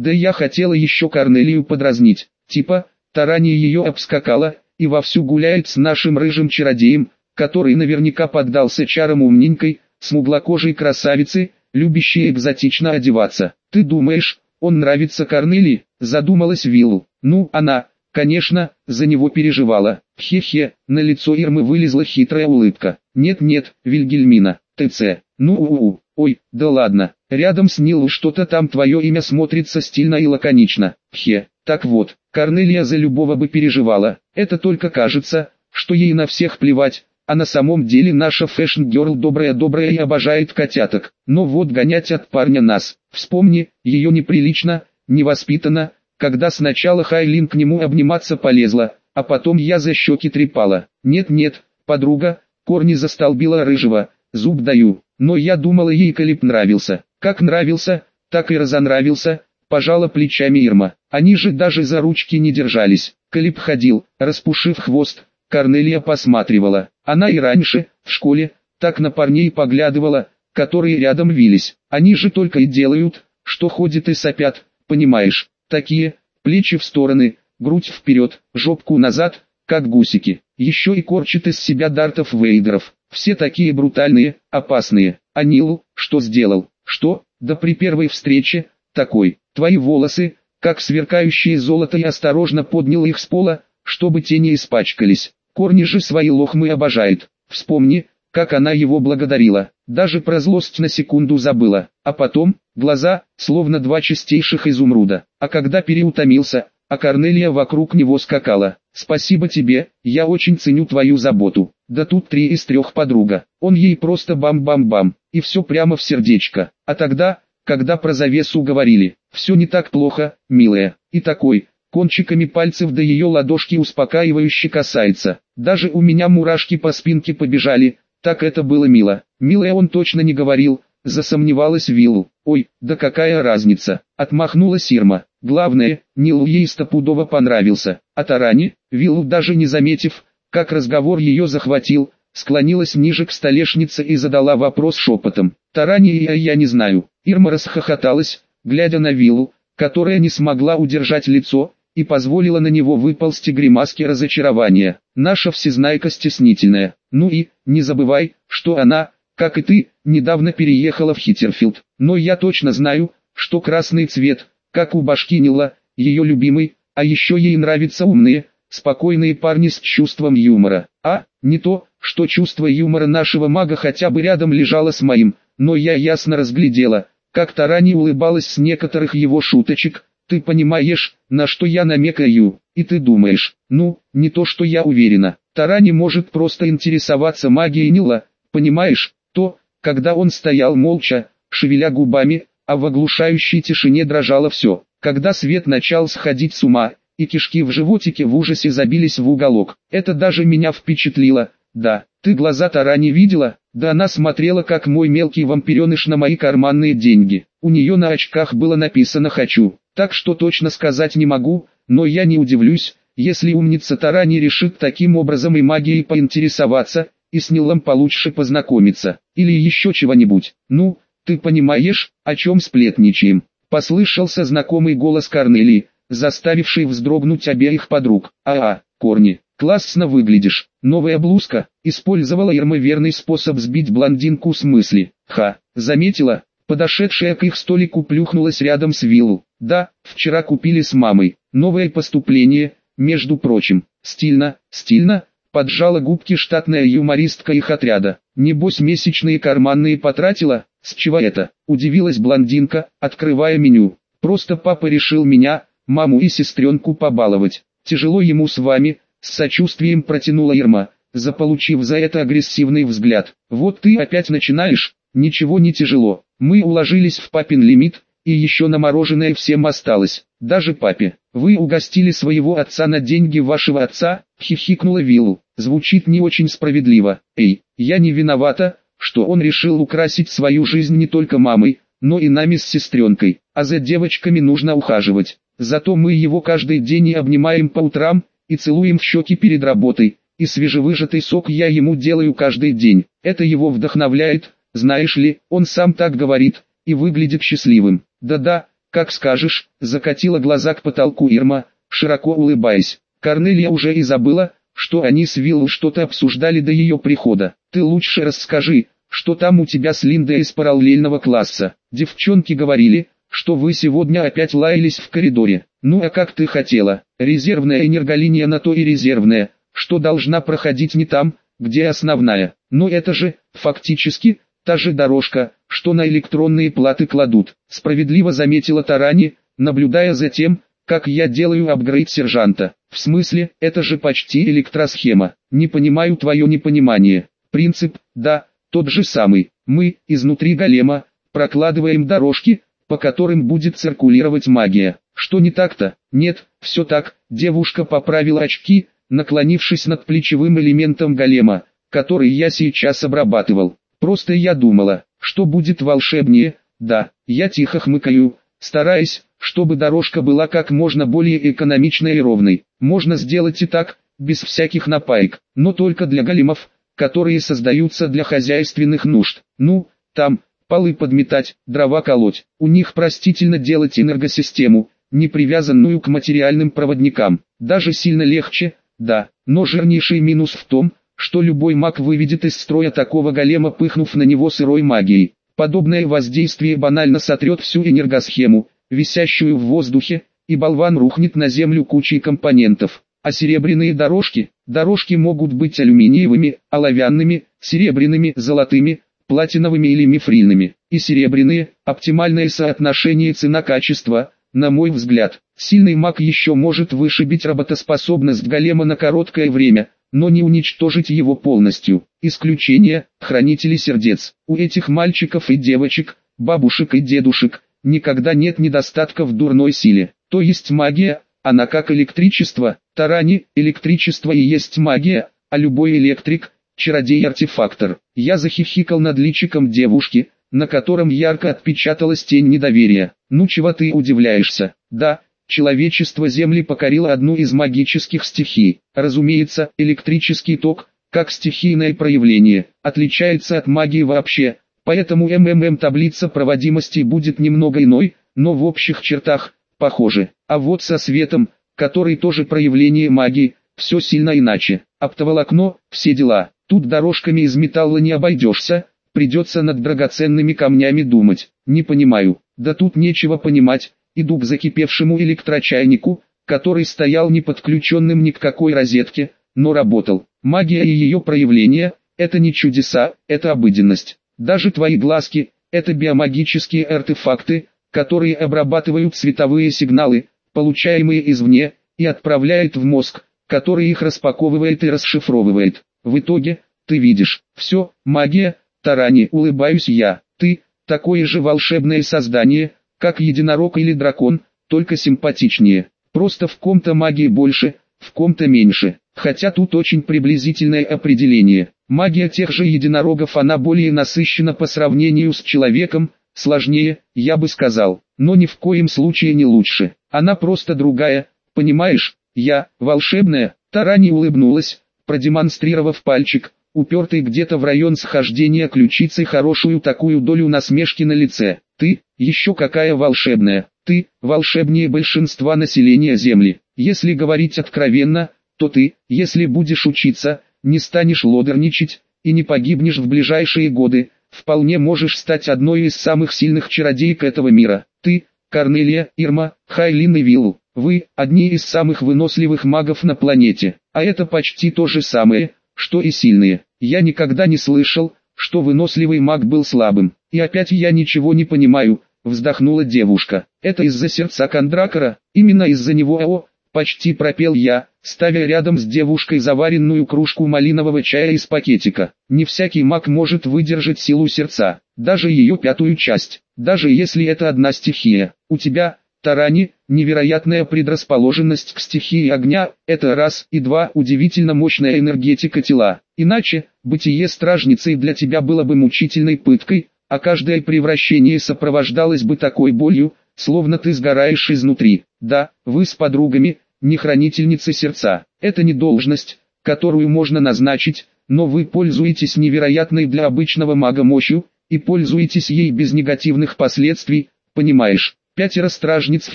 Да я хотела еще Корнелию подразнить, типа, Таранья ее обскакала, и вовсю гуляет с нашим рыжим чародеем, который наверняка поддался чарам умненькой, смуглокожей красавицы, любящей экзотично одеваться. Ты думаешь, он нравится Корнелии? Задумалась Вилл. Ну, она, конечно, за него переживала. Хе-хе, на лицо Ирмы вылезла хитрая улыбка. Нет-нет, Вильгельмина, ТЦ. Ну у-у, ой, да ладно. Рядом с Нил что-то там твое имя смотрится стильно и лаконично. Хе, так вот, Корнелия за любого бы переживала. Это только кажется, что ей на всех плевать, а на самом деле наша fashion girl добрая-добрая и обожает котяток. Но вот гонять от парня нас. Вспомни, ее неприлично, невоспитанно, когда сначала Хайлин к нему обниматься полезла, а потом я за щеки трепала. Нет-нет, подруга, корни застолбила рыжего, зуб даю. Но я думала ей Калип нравился. Как нравился, так и разонравился, пожала плечами Ирма. Они же даже за ручки не держались. Калип ходил, распушив хвост. Корнелия посматривала. Она и раньше, в школе, так на парней поглядывала, которые рядом вились. Они же только и делают, что ходят и сопят, понимаешь. Такие, плечи в стороны, грудь вперед, жопку назад, как гусики. Еще и корчат из себя дартов вейдеров. Все такие брутальные, опасные. А Нилу, что сделал? Что? Да при первой встрече, такой, твои волосы, как сверкающие золото и осторожно поднял их с пола, чтобы те не испачкались. Корни же свои лохмы обожает. Вспомни, как она его благодарила, даже про злость на секунду забыла, а потом, глаза, словно два чистейших изумруда, а когда переутомился, а Корнелия вокруг него скакала. «Спасибо тебе, я очень ценю твою заботу». Да тут три из трех подруга. Он ей просто бам-бам-бам, и все прямо в сердечко. А тогда, когда про завесу говорили, все не так плохо, милая, и такой, кончиками пальцев до ее ладошки успокаивающе касается. Даже у меня мурашки по спинке побежали, так это было мило. Милая он точно не говорил, засомневалась Виллу. Ой, да какая разница, отмахнулась Ирма. Главное, Нилу ей стопудово понравился. А Тарани, Виллу даже не заметив, как разговор ее захватил, склонилась ниже к столешнице и задала вопрос шепотом. Тарани я, я не знаю. Ирма расхохоталась, глядя на Виллу, которая не смогла удержать лицо, и позволила на него выползти гримаски разочарования. Наша всезнайка стеснительная. Ну и, не забывай, что она, как и ты, недавно переехала в Хиттерфилд. Но я точно знаю, что красный цвет, как у башки Нила, ее любимый, а еще ей нравятся умные, спокойные парни с чувством юмора. А, не то, что чувство юмора нашего мага хотя бы рядом лежало с моим, но я ясно разглядела, как Тарани улыбалась с некоторых его шуточек, ты понимаешь, на что я намекаю, и ты думаешь, ну, не то что я уверена, Тарани может просто интересоваться магией Нила, понимаешь, то, когда он стоял молча, шевеля губами, а в оглушающей тишине дрожало все, когда свет начал сходить с ума, и кишки в животике в ужасе забились в уголок, это даже меня впечатлило, да, ты глаза Тарани видела, да она смотрела как мой мелкий вампиреныш на мои карманные деньги, у нее на очках было написано «хочу», так что точно сказать не могу, но я не удивлюсь, если умница Тарани решит таким образом и магией поинтересоваться, и с Нилом получше познакомиться, или еще чего-нибудь. Ну, ты понимаешь, о чем сплетничаем? Послышался знакомый голос Корнелии, заставивший вздрогнуть обеих подруг. А-а, Корни, классно выглядишь. Новая блузка, использовала Ирма верный способ сбить блондинку с мысли. Ха, заметила, подошедшая к их столику плюхнулась рядом с Виллу. Да, вчера купили с мамой. Новое поступление, между прочим. Стильно, стильно, поджала губки штатная юмористка их отряда. Небось месячные карманные потратила? С чего это? Удивилась блондинка, открывая меню. Просто папа решил меня, маму и сестренку побаловать. Тяжело ему с вами, с сочувствием протянула Ирма, заполучив за это агрессивный взгляд. Вот ты опять начинаешь, ничего не тяжело. Мы уложились в папин лимит, и еще на мороженое всем осталось, даже папе. Вы угостили своего отца на деньги вашего отца, хихикнула Виллу. Звучит не очень справедливо. Эй, я не виновата, что он решил украсить свою жизнь не только мамой, но и нами с сестренкой. А за девочками нужно ухаживать. Зато мы его каждый день и обнимаем по утрам, и целуем в щеки перед работой, и свежевыжатый сок я ему делаю каждый день. Это его вдохновляет, знаешь ли, он сам так говорит, и выглядит счастливым. Да-да, как скажешь, закатила глаза к потолку Ирма, широко улыбаясь. Корнелия уже и забыла, что они с Виллу что-то обсуждали до ее прихода. Ты лучше расскажи, что там у тебя с Линдой из параллельного класса. Девчонки говорили, что вы сегодня опять лаялись в коридоре. Ну а как ты хотела? Резервная энерголиния на то и резервная, что должна проходить не там, где основная. Но это же, фактически, та же дорожка, что на электронные платы кладут. Справедливо заметила Тарани, наблюдая за тем, как я делаю апгрейд сержанта. В смысле, это же почти электросхема. Не понимаю твое непонимание. Принцип, да, тот же самый. Мы, изнутри голема, прокладываем дорожки, по которым будет циркулировать магия. Что не так-то? Нет, все так. Девушка поправила очки, наклонившись над плечевым элементом голема, который я сейчас обрабатывал. Просто я думала, что будет волшебнее. Да, я тихо хмыкаю, стараясь, чтобы дорожка была как можно более экономичной и ровной. Можно сделать и так, без всяких напаек, но только для големов, которые создаются для хозяйственных нужд. Ну, там, полы подметать, дрова колоть. У них простительно делать энергосистему, не привязанную к материальным проводникам. Даже сильно легче, да, но жирнейший минус в том, что любой маг выведет из строя такого голема, пыхнув на него сырой магией. Подобное воздействие банально сотрет всю энергосхему, висящую в воздухе, и болван рухнет на землю кучей компонентов. А серебряные дорожки, дорожки могут быть алюминиевыми, оловянными, серебряными, золотыми, платиновыми или мифрильными, и серебряные, оптимальное соотношение цена-качество, на мой взгляд. Сильный маг еще может вышибить работоспособность голема на короткое время, но не уничтожить его полностью. Исключение – хранители сердец. У этих мальчиков и девочек, бабушек и дедушек, никогда нет недостатка в дурной силе. То есть магия, она как электричество, тарани, электричество и есть магия, а любой электрик – чародей-артефактор. Я захихикал над личиком девушки, на котором ярко отпечаталась тень недоверия. Ну чего ты удивляешься? Да, человечество Земли покорило одну из магических стихий. Разумеется, электрический ток, как стихийное проявление, отличается от магии вообще, поэтому МММ таблица проводимости будет немного иной, но в общих чертах, похоже. А вот со светом, который тоже проявление магии, все сильно иначе. Оптоволокно, все дела. Тут дорожками из металла не обойдешься, придется над драгоценными камнями думать. Не понимаю, да тут нечего понимать, иду к закипевшему электрочайнику, который стоял не подключенным ни к какой розетке, но работал. Магия и ее проявление – это не чудеса, это обыденность. Даже твои глазки – это биомагические артефакты, которые обрабатывают световые сигналы, получаемые извне, и отправляют в мозг, который их распаковывает и расшифровывает. В итоге, ты видишь, все, магия, Тарани, улыбаюсь я, ты, такое же волшебное создание, как единорог или дракон, только симпатичнее. Просто в ком-то магии больше, в ком-то меньше. Хотя тут очень приблизительное определение. Магия тех же единорогов она более насыщена по сравнению с человеком, сложнее, я бы сказал, но ни в коем случае не лучше. Она просто другая, понимаешь? Я, волшебная, Тарани улыбнулась, продемонстрировав пальчик, упертый где-то в район схождения ключицы хорошую такую долю насмешки на лице. Ты, еще какая волшебная, ты, волшебнее большинства населения Земли. Если говорить откровенно, то ты, если будешь учиться, не станешь лодерничать, и не погибнешь в ближайшие годы, вполне можешь стать одной из самых сильных чародеек этого мира. Ты, Корнелия, Ирма, Хайлин и Виллу. Вы – одни из самых выносливых магов на планете, а это почти то же самое, что и сильные. Я никогда не слышал, что выносливый маг был слабым. И опять я ничего не понимаю, вздохнула девушка. Это из-за сердца Кондракора, именно из-за него о, почти пропел я, ставя рядом с девушкой заваренную кружку малинового чая из пакетика. Не всякий маг может выдержать силу сердца, даже ее пятую часть, даже если это одна стихия. У тебя, Тарани, невероятная предрасположенность к стихии огня, это раз, и два, удивительно мощная энергетика тела. Иначе, бытие стражницей для тебя было бы мучительной пыткой, а каждое превращение сопровождалось бы такой болью, словно ты сгораешь изнутри. Да, вы с подругами, не хранительницы сердца. Это не должность, которую можно назначить, но вы пользуетесь невероятной для обычного мага мощью, и пользуетесь ей без негативных последствий, понимаешь? Пятеро стражниц в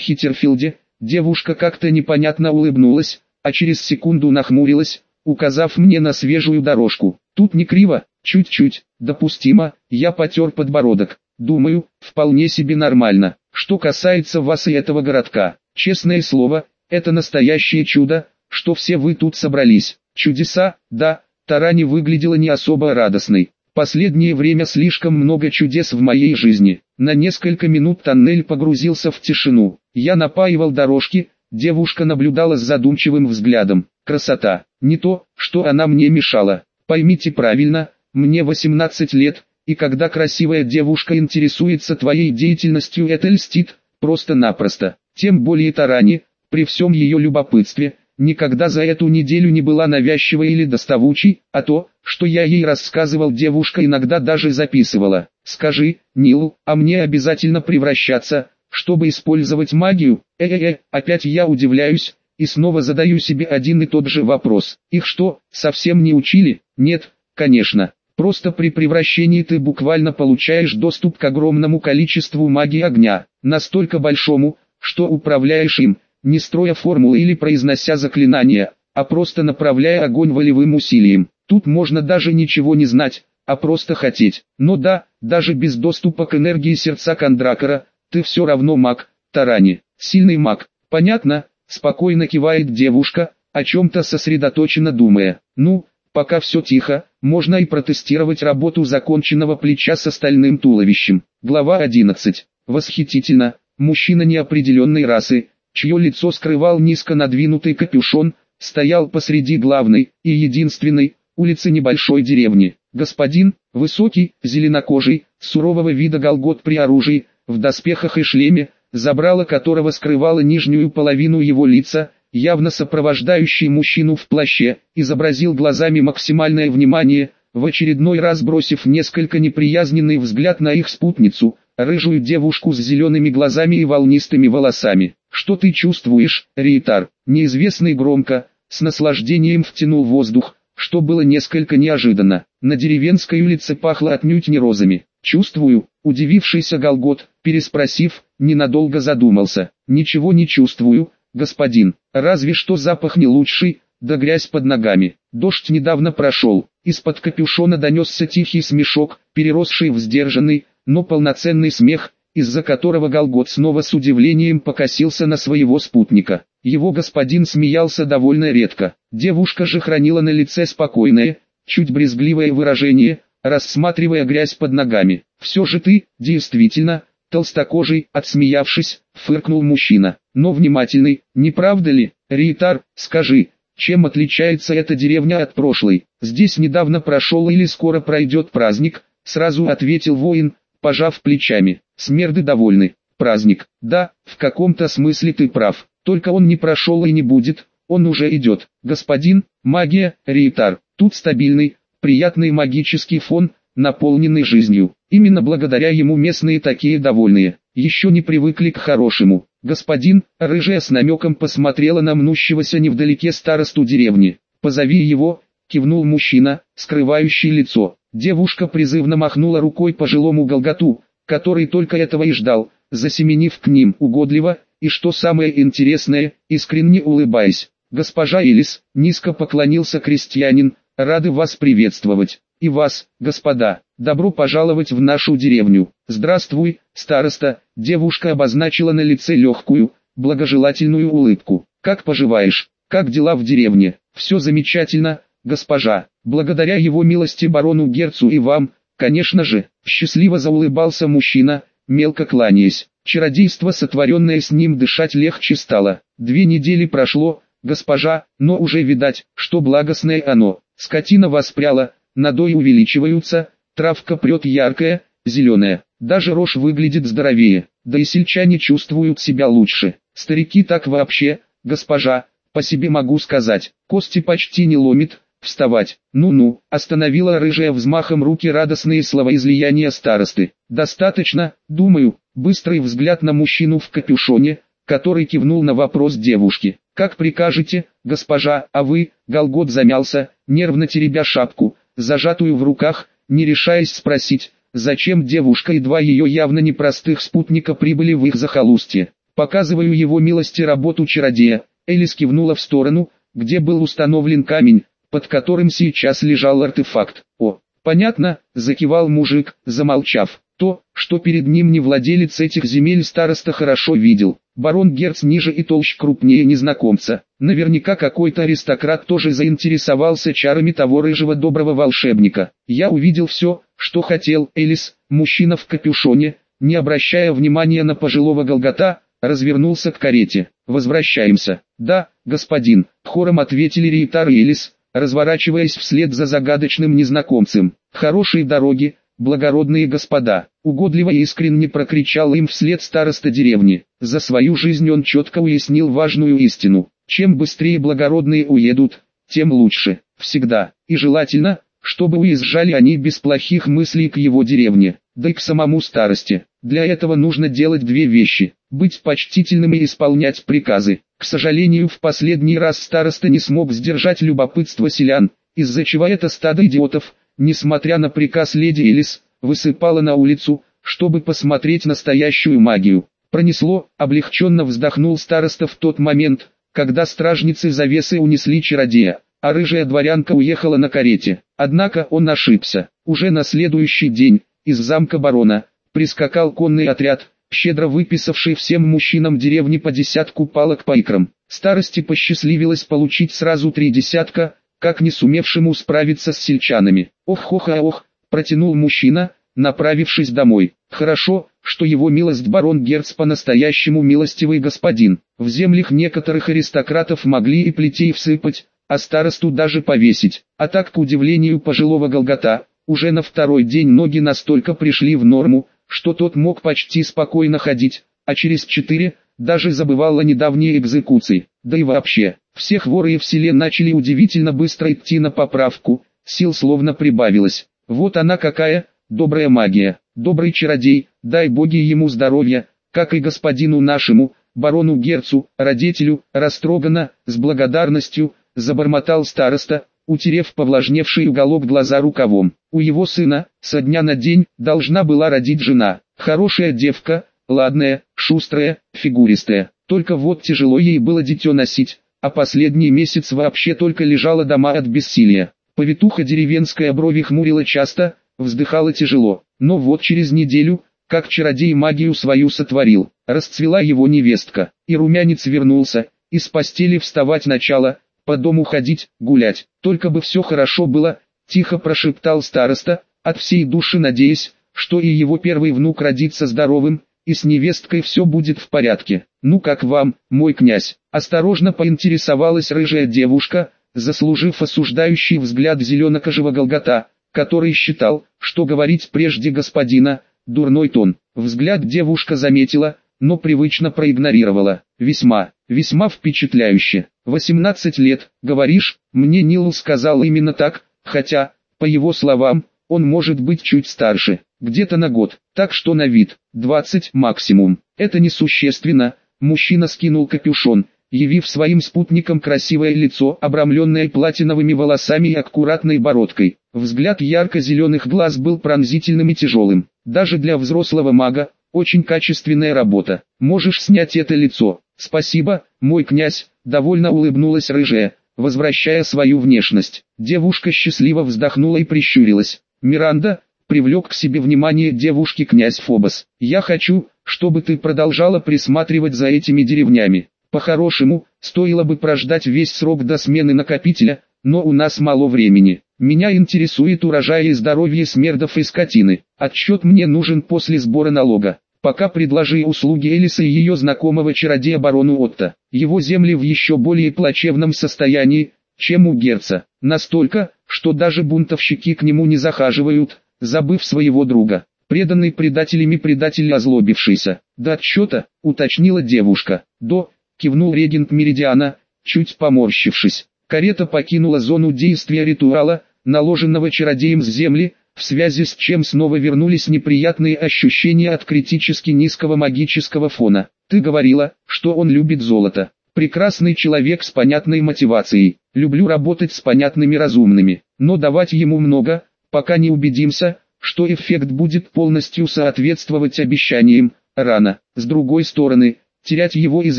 Хиттерфилде, девушка как-то непонятно улыбнулась, а через секунду нахмурилась, указав мне на свежую дорожку. Тут не криво, чуть-чуть, допустимо, я потер подбородок. Думаю, вполне себе нормально. Что касается вас и этого городка, честное слово, это настоящее чудо, что все вы тут собрались. Чудеса, да, Тарани выглядела не особо радостной. Последнее время слишком много чудес в моей жизни. На несколько минут тоннель погрузился в тишину. Я напаивал дорожки, девушка наблюдала с задумчивым взглядом. Красота. Не то, что она мне мешала. Поймите правильно, мне 18 лет, и когда красивая девушка интересуется твоей деятельностью это льстит, просто-напросто. Тем более Тарани, при всем ее любопытстве, никогда за эту неделю не была навязчивой или доставучей, а то, что я ей рассказывал девушка иногда даже записывала. Скажи, Нил, а мне обязательно превращаться, чтобы использовать магию? Э-э-э, опять я удивляюсь, и снова задаю себе один и тот же вопрос. Их что, совсем не учили? Нет, конечно. Просто при превращении ты буквально получаешь доступ к огромному количеству магии огня, настолько большому, что управляешь им, не строя формулы или произнося заклинания, а просто направляя огонь волевым усилием. Тут можно даже ничего не знать, а просто хотеть. Но да, даже без доступа к энергии сердца Кондракора, ты все равно маг, Тарани, сильный маг. Понятно, спокойно кивает девушка, о чем-то сосредоточенно думая. Ну, пока все тихо, можно и протестировать работу законченного плеча с остальным туловищем. Глава 11. Восхитительно, мужчина неопределенной расы, чье лицо скрывал низко надвинутый капюшон, стоял посреди главной и единственной улицы небольшой деревни. Господин, высокий, зеленокожий, сурового вида голгот при оружии, в доспехах и шлеме, забрало которого скрывало нижнюю половину его лица, явно сопровождающий мужчину в плаще, изобразил глазами максимальное внимание, в очередной раз бросив несколько неприязненный взгляд на их спутницу, рыжую девушку с зелеными глазами и волнистыми волосами. «Что ты чувствуешь, Риетар?» Неизвестный громко, с наслаждением втянул воздух, что было несколько неожиданно. На деревенской улице пахло отнюдь не розами. «Чувствую», удивившийся Голгот, переспросив, ненадолго задумался. «Ничего не чувствую, господин, разве что запах не лучший, да грязь под ногами. Дождь недавно прошел, из-под капюшона донесся тихий смешок, переросший в сдержанный, но полноценный смех, из-за которого Голгот снова с удивлением покосился на своего спутника. Его господин смеялся довольно редко. Девушка же хранила на лице спокойное, чуть брезгливое выражение, рассматривая грязь под ногами. «Все же ты, действительно, толстокожий», отсмеявшись, фыркнул мужчина. «Но внимательный, не правда ли, Риетар, скажи, чем отличается эта деревня от прошлой? Здесь недавно прошел или скоро пройдет праздник?» Сразу ответил воин, пожав плечами. Смерды довольны. Праздник. Да, в каком-то смысле ты прав. Только он не прошел и не будет. Он уже идет. Господин, магия, Риетар. Тут стабильный, приятный магический фон, наполненный жизнью. Именно благодаря ему местные такие довольные. Еще не привыкли к хорошему. Господин, рыжая с намеком посмотрела на мнущегося невдалеке старосту деревни. «Позови его», кивнул мужчина, скрывающий лицо. Девушка призывно махнула рукой пожилому Голготу, который только этого и ждал, засеменив к ним угодливо, и что самое интересное, искренне улыбаясь. «Госпожа Элис», низко поклонился крестьянин, «рады вас приветствовать. И вас, господа, добро пожаловать в нашу деревню. Здравствуй, староста», девушка обозначила на лице легкую, благожелательную улыбку. «Как поживаешь? Как дела в деревне? Все замечательно, госпожа. Благодаря его милости барону Герцу и вам, конечно же, счастливо заулыбался мужчина, мелко кланяясь. Чародейство, сотворенное с ним, дышать легче стало. Две недели прошло, госпожа, но уже видать, что благостное оно. Скотина воспряла, надои увеличиваются, травка прет яркая, зеленая. Даже рожь выглядит здоровее, да и сельчане чувствуют себя лучше. Старики так вообще, госпожа, по себе могу сказать, кости почти не ломит, вставать. Ну-ну, остановила рыжая взмахом руки радостные слова излияния старосты. Достаточно, думаю, быстрый взгляд на мужчину в капюшоне, который кивнул на вопрос девушки. Как прикажете, госпожа, а вы, Голгот замялся, нервно теребя шапку, зажатую в руках, не решаясь спросить, зачем девушка и два ее явно непростых спутника прибыли в их захолустье. Показываю его милости работу чародея. Элис кивнула в сторону, где был установлен камень, под которым сейчас лежал артефакт. О, понятно, закивал мужик, замолчав. То, что перед ним не владелец этих земель староста хорошо видел. Барон Герц ниже и толще крупнее незнакомца. Наверняка какой-то аристократ тоже заинтересовался чарами того рыжего доброго волшебника. Я увидел все, что хотел Элис, мужчина в капюшоне, не обращая внимания на пожилого Голгота, развернулся к карете. «Возвращаемся». «Да, господин», — хором ответили Рейтар и Элис, разворачиваясь вслед за загадочным незнакомцем. «Хорошие дороги, благородные господа!» Угодливо и искренне прокричал им вслед староста деревни. За свою жизнь он четко уяснил важную истину. Чем быстрее благородные уедут, тем лучше. Всегда. И желательно, чтобы уезжали они без плохих мыслей к его деревне, да и к самому старости. Для этого нужно делать две вещи. Быть почтительным и исполнять приказы. К сожалению в последний раз староста не смог сдержать любопытство селян, из-за чего это стадо идиотов, несмотря на приказ леди Элис, высыпала на улицу, чтобы посмотреть настоящую магию. Пронесло, облегченно вздохнул староста в тот момент, когда стражницы завесы унесли чародея, а рыжая дворянка уехала на карете. Однако он ошибся. Уже на следующий день, из замка барона, прискакал конный отряд, щедро выписавший всем мужчинам деревни по десятку палок по икрам. Старости посчастливилось получить сразу три десятка, как не сумевшему справиться с сельчанами. Ох-ох-ох, протянул мужчина, направившись домой. Хорошо, что его милость барон Герц по-настоящему милостивый господин. В землях некоторых аристократов могли и плетей всыпать, а старосту даже повесить. А так, к удивлению пожилого Голгота, уже на второй день ноги настолько пришли в норму, что тот мог почти спокойно ходить, а через четыре, даже забывал о недавней экзекуции. Да и вообще, всех воры в селе начали удивительно быстро идти на поправку, сил словно прибавилось. Вот она какая, добрая магия, добрый чародей, дай боги ему здоровья, как и господину нашему, барону Герцу, родителю, растроганно, с благодарностью, забормотал староста, утерев повлажневший уголок глаза рукавом. У его сына, со дня на день, должна была родить жена. Хорошая девка, ладная, шустрая, фигуристая. Только вот тяжело ей было дитё носить, а последний месяц вообще только лежала дома от бессилия. Повитуха деревенская брови хмурила часто, вздыхала тяжело. Но вот через неделю, как чародей магию свою сотворил, расцвела его невестка, и румянец вернулся, из постели вставать начало, по дому ходить, гулять. Только бы все хорошо было, тихо прошептал староста, от всей души надеясь, что и его первый внук родится здоровым, и с невесткой все будет в порядке. Ну как вам, мой князь? Осторожно поинтересовалась рыжая девушка, заслужив осуждающий взгляд зеленокожего Голгота, который считал, что говорить прежде господина, дурной тон. Взгляд девушка заметила, но привычно проигнорировала. Весьма, весьма впечатляюще. 18 лет, говоришь, мне Нил сказал именно так, хотя, по его словам, он может быть чуть старше, где-то на год, так что на вид, 20 максимум. Это несущественно, мужчина скинул капюшон, явив своим спутникам красивое лицо, обрамленное платиновыми волосами и аккуратной бородкой. Взгляд ярко-зеленых глаз был пронзительным и тяжелым. Даже для взрослого мага, очень качественная работа. Можешь снять это лицо. Спасибо, мой князь, довольно улыбнулась рыжая, возвращая свою внешность. Девушка счастливо вздохнула и прищурилась. Миранда, привлек к себе внимание девушки князь Фобос. Я хочу, чтобы ты продолжала присматривать за этими деревнями. По-хорошему, стоило бы прождать весь срок до смены накопителя, но у нас мало времени. Меня интересует урожай и здоровье смердов и скотины. Отчет мне нужен после сбора налога. Пока предложи услуги Элиса и ее знакомого чародея барону Отто. Его земли в еще более плачевном состоянии, чем у Герца. Настолько, что даже бунтовщики к нему не захаживают, забыв своего друга. Преданный предателями предатель озлобившийся. До отчета, уточнила девушка. До, кивнул регент Меридиана, чуть поморщившись. Карета покинула зону действия ритуала, наложенного чародеем с земли, в связи с чем снова вернулись неприятные ощущения от критически низкого магического фона. Ты говорила, что он любит золото. Прекрасный человек с понятной мотивацией. Люблю работать с понятными разумными, но давать ему много, пока не убедимся, что эффект будет полностью соответствовать обещаниям, рано. С другой стороны, терять его из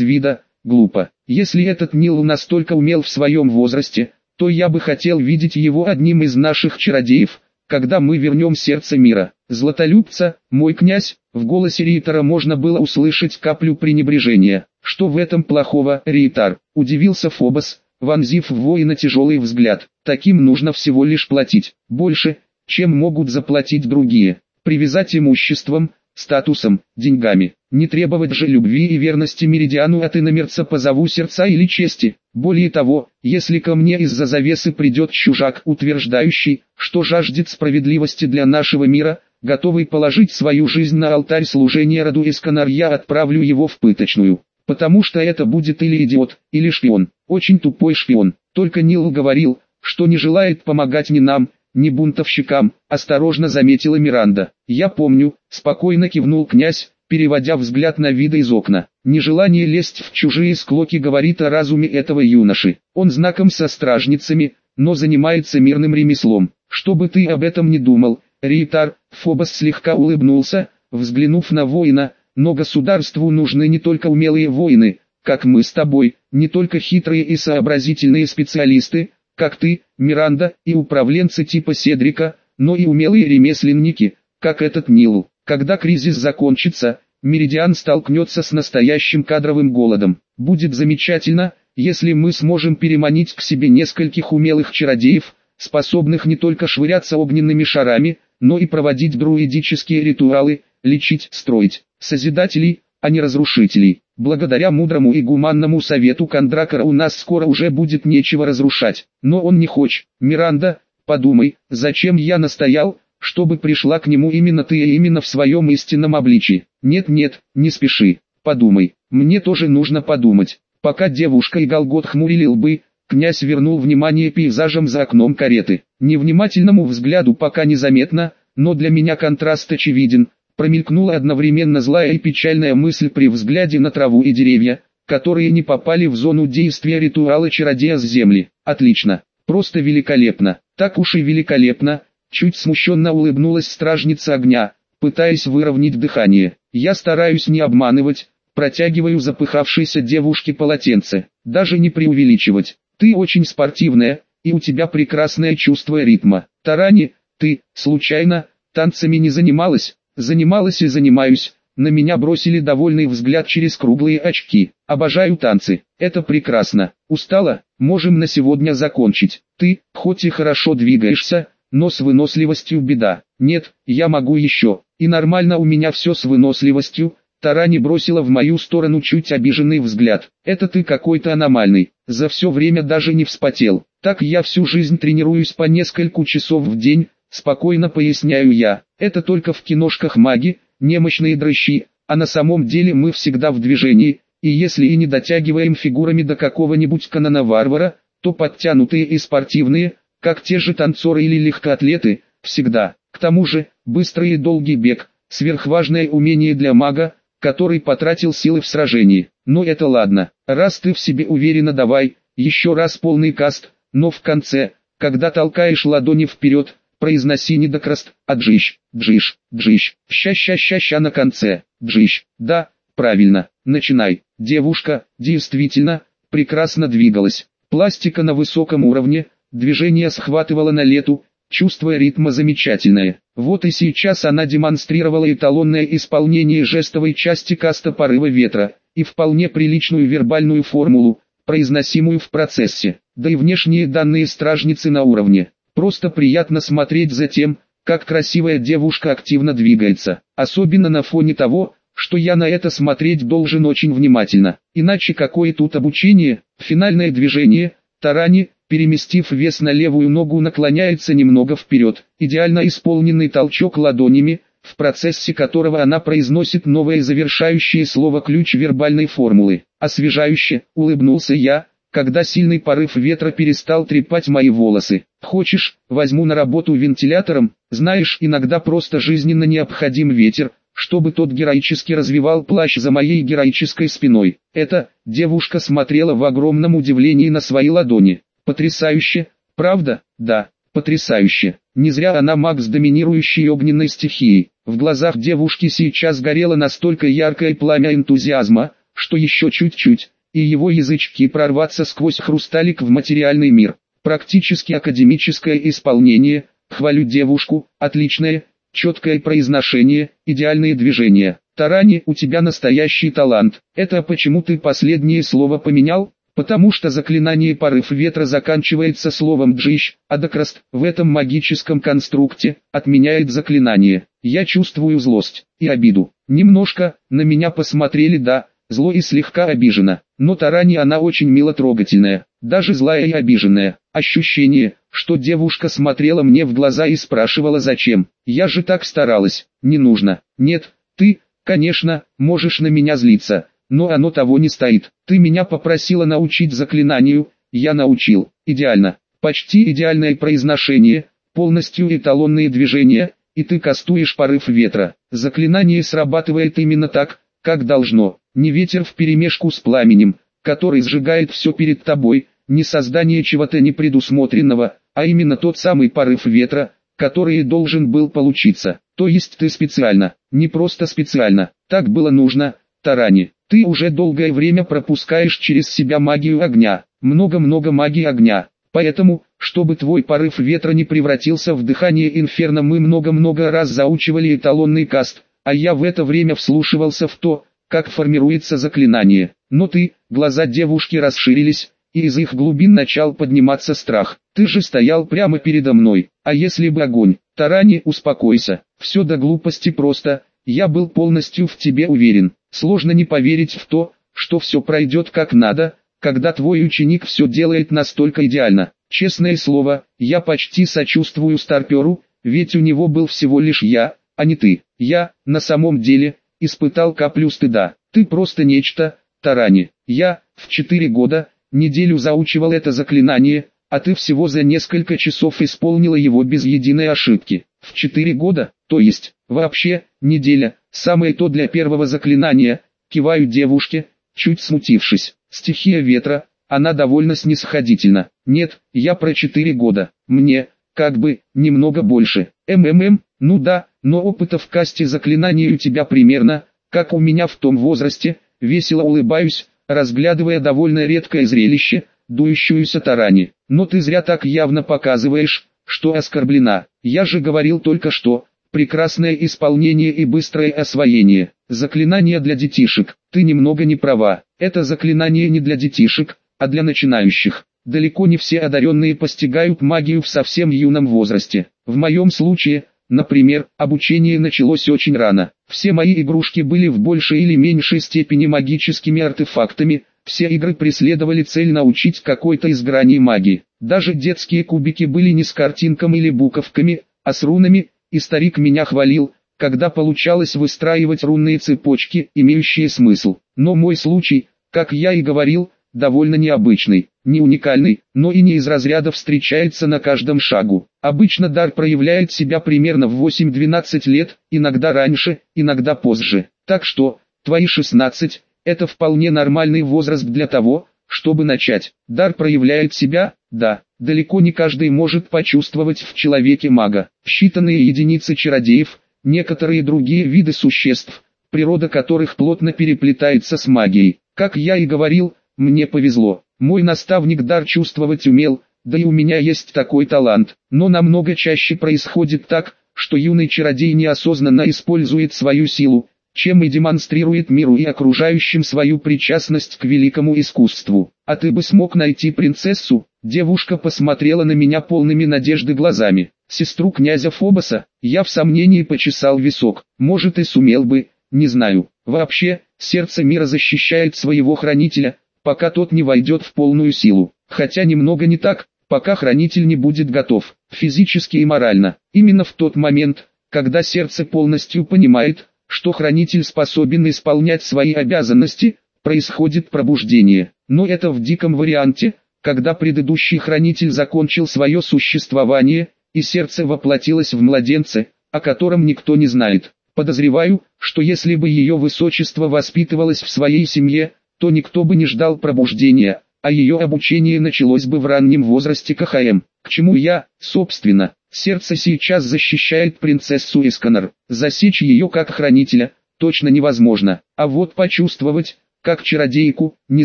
вида, глупо. Если этот Нил настолько умел в своем возрасте, то я бы хотел видеть его одним из наших чародеев, когда мы вернем сердце мира. Златолюбца, мой князь, в голосе Риитара можно было услышать каплю пренебрежения. Что в этом плохого, Риитар? Удивился Фобос, вонзив в воина тяжелый взгляд. Таким нужно всего лишь платить. Больше, чем могут заплатить другие. Привязать имуществом, статусом, деньгами. Не требовать же любви и верности Меридиану от иномерца по зову сердца или чести. Более того, если ко мне из-за завесы придет чужак, утверждающий, что жаждет справедливости для нашего мира, готовый положить свою жизнь на алтарь служения роду Эсканар, я отправлю его в пыточную. Потому что это будет или идиот, или шпион. Очень тупой шпион. Только Нил говорил, что не желает помогать ни нам, ни бунтовщикам, осторожно заметила Миранда. Я помню, спокойно кивнул князь, переводя взгляд на виды из окна. Нежелание лезть в чужие склоки говорит о разуме этого юноши. Он знаком со стражницами, но занимается мирным ремеслом. Чтобы ты об этом не думал, Рийтар, Фобос слегка улыбнулся, взглянув на воина, но государству нужны не только умелые воины, как мы с тобой, не только хитрые и сообразительные специалисты, как ты, Миранда, и управленцы типа Седрика, но и умелые ремесленники, как этот Нилу. Когда кризис закончится, Меридиан столкнется с настоящим кадровым голодом. Будет замечательно, если мы сможем переманить к себе нескольких умелых чародеев, способных не только швыряться огненными шарами, но и проводить друидические ритуалы, лечить, строить, созидателей, а не разрушителей. Благодаря мудрому и гуманному совету Кондракора у нас скоро уже будет нечего разрушать. Но он не хочет. Миранда, подумай, зачем я настоял, чтобы пришла к нему именно ты и именно в своем истинном обличии. Нет-нет, не спеши, подумай, мне тоже нужно подумать. Пока девушка и Голгот хмурили лбы, князь вернул внимание пейзажам за окном кареты. Невнимательному взгляду пока незаметно, но для меня контраст очевиден. Промелькнула одновременно злая и печальная мысль при взгляде на траву и деревья, которые не попали в зону действия ритуала чародея с земли. Отлично, просто великолепно, так уж и великолепно, Чуть смущенно улыбнулась стражница огня, пытаясь выровнять дыхание. Я стараюсь не обманывать, протягиваю запыхавшейся девушке полотенце, даже не преувеличивать. Ты очень спортивная, и у тебя прекрасное чувство ритма. Тарани, ты, случайно, танцами не занималась? Занималась и занимаюсь. На меня бросили довольный взгляд через круглые очки. Обожаю танцы, это прекрасно. Устала? Можем на сегодня закончить. Ты, хоть и хорошо двигаешься, но с выносливостью беда. Нет, я могу еще, и нормально у меня все с выносливостью. Тарани бросила в мою сторону чуть обиженный взгляд. Это ты какой-то аномальный, за все время даже не вспотел. Так я всю жизнь тренируюсь по нескольку часов в день, спокойно поясняю я. Это только в киношках маги, немощные дрыщи, а на самом деле мы всегда в движении, и если и не дотягиваем фигурами до какого-нибудь канона-варвара, то подтянутые и спортивные, как те же танцоры или легкоатлеты, всегда. К тому же, быстрый и долгий бег, сверхважное умение для мага, который потратил силы в сражении. Но это ладно, раз ты в себе уверена давай, еще раз полный каст, но в конце, когда толкаешь ладони вперед, произноси не докраст, а джищ, джищ, джищ, ща-ща-ща-ща на конце, джищ, да, правильно, начинай. Девушка, действительно, прекрасно двигалась. Пластика на высоком уровне, Движение схватывало на лету, чувство ритма замечательное. Вот и сейчас она демонстрировала эталонное исполнение жестовой части каста порыва ветра, и вполне приличную вербальную формулу, произносимую в процессе. Да и внешние данные стражницы на уровне. Просто приятно смотреть за тем, как красивая девушка активно двигается. Особенно на фоне того, что я на это смотреть должен очень внимательно. Иначе какое тут обучение, финальное движение, тарани, переместив вес на левую ногу наклоняется немного вперед, идеально исполненный толчок ладонями, в процессе которого она произносит новое завершающее слово ключ вербальной формулы. Освежающе, улыбнулся я, когда сильный порыв ветра перестал трепать мои волосы. Хочешь, возьму на работу вентилятором, знаешь, иногда просто жизненно необходим ветер, чтобы тот героически развивал плащ за моей героической спиной. Эта девушка смотрела в огромном удивлении на свои ладони. Потрясающе, правда? Да, Потрясающе. Не зря она маг с доминирующей огненной стихией. В глазах девушки сейчас горело настолько яркое пламя энтузиазма, что еще чуть-чуть, и его язычки прорваться сквозь хрусталик в материальный мир. Практически академическое исполнение, хвалю девушку, отличное, четкое произношение, идеальные движения. Тарани, у тебя настоящий талант. Это почему ты последнее слово поменял? Потому что заклинание порыв ветра заканчивается словом джищ, а докраст в этом магическом конструкте отменяет заклинание. Я чувствую злость и обиду. Немножко, на меня посмотрели да, зло и слегка обижена. Но Тарани она очень мило трогательная, даже злая и обиженная. Ощущение, что девушка смотрела мне в глаза и спрашивала зачем. Я же так старалась, не нужно. Нет, ты, конечно, можешь на меня злиться но оно того не стоит. Ты меня попросила научить заклинанию, я научил. Идеально. Почти идеальное произношение, полностью эталонные движения, и ты кастуешь порыв ветра. Заклинание срабатывает именно так, как должно. Не ветер вперемешку с пламенем, который сжигает все перед тобой, не создание чего-то непредусмотренного, а именно тот самый порыв ветра, который должен был получиться. То есть ты специально, не просто специально, так было нужно, Тарани. Ты уже долгое время пропускаешь через себя магию огня, много-много магии огня. Поэтому, чтобы твой порыв ветра не превратился в дыхание инферно мы много-много раз заучивали эталонный каст, а я в это время вслушивался в то, как формируется заклинание. Но ты, глаза девушки расширились, и из их глубин начал подниматься страх. Ты же стоял прямо передо мной, а если бы огонь? Тарани, успокойся, все до глупости просто, я был полностью в тебе уверен. Сложно не поверить в то, что все пройдет как надо, когда твой ученик все делает настолько идеально. Честное слово, я почти сочувствую старперу, ведь у него был всего лишь я, а не ты. Я, на самом деле, испытал каплю стыда. Ты просто нечто, Тарани. Я, в четыре года, неделю заучивал это заклинание, а ты всего за несколько часов исполнила его без единой ошибки. В четыре года, то есть, вообще, неделя, самое то для первого заклинания, киваю девушке, чуть смутившись. Стихия ветра, она довольно снисходительна. Нет, я про четыре года, мне, как бы, немного больше. МММ, ну да, но опыта в касте заклинаний у тебя примерно, как у меня в том возрасте, весело улыбаюсь, разглядывая довольно редкое зрелище, дующуюся тарани. Но ты зря так явно показываешь, что оскорблена. Я же говорил только что, прекрасное исполнение и быстрое освоение. Заклинание для детишек. Ты немного не права. Это заклинание не для детишек, а для начинающих. Далеко не все одаренные постигают магию в совсем юном возрасте. В моем случае, например, обучение началось очень рано. Все мои игрушки были в большей или меньшей степени магическими артефактами, все игры преследовали цель научить какой-то из граней магии. Даже детские кубики были не с картинками или буковками, а с рунами, и старик меня хвалил, когда получалось выстраивать рунные цепочки, имеющие смысл. Но мой случай, как я и говорил, довольно необычный, не уникальный, но и не из разряда встречается на каждом шагу. Обычно дар проявляет себя примерно в 8-12 лет, иногда раньше, иногда позже. Так что, твои 16, это вполне нормальный возраст для того, чтобы начать. Дар проявляет себя, да, далеко не каждый может почувствовать в человеке мага. Считанные единицы чародеев, некоторые другие виды существ, природа которых плотно переплетается с магией. Как я и говорил, мне повезло. Мой наставник дар чувствовать умел, да и у меня есть такой талант. Но намного чаще происходит так, что юный чародей неосознанно использует свою силу, чем и демонстрирует миру и окружающим свою причастность к великому искусству. А ты бы смог найти принцессу? Девушка посмотрела на меня полными надежды глазами. Сестру князя Фобоса, я в сомнении почесал висок. Может и сумел бы, не знаю. Вообще, сердце мира защищает своего хранителя, пока тот не войдет в полную силу. Хотя немного не так, пока хранитель не будет готов, физически и морально. Именно в тот момент, когда сердце полностью понимает, что хранитель способен исполнять свои обязанности, происходит пробуждение. Но это в диком варианте, когда предыдущий хранитель закончил свое существование, и сердце воплотилось в младенце, о котором никто не знает. Подозреваю, что если бы ее высочество воспитывалось в своей семье, то никто бы не ждал пробуждения, а ее обучение началось бы в раннем возрасте КХМ. К чему я, собственно, сердце сейчас защищает принцессу Исконор. Засечь ее как хранителя, точно невозможно, а вот почувствовать, как чародейку, не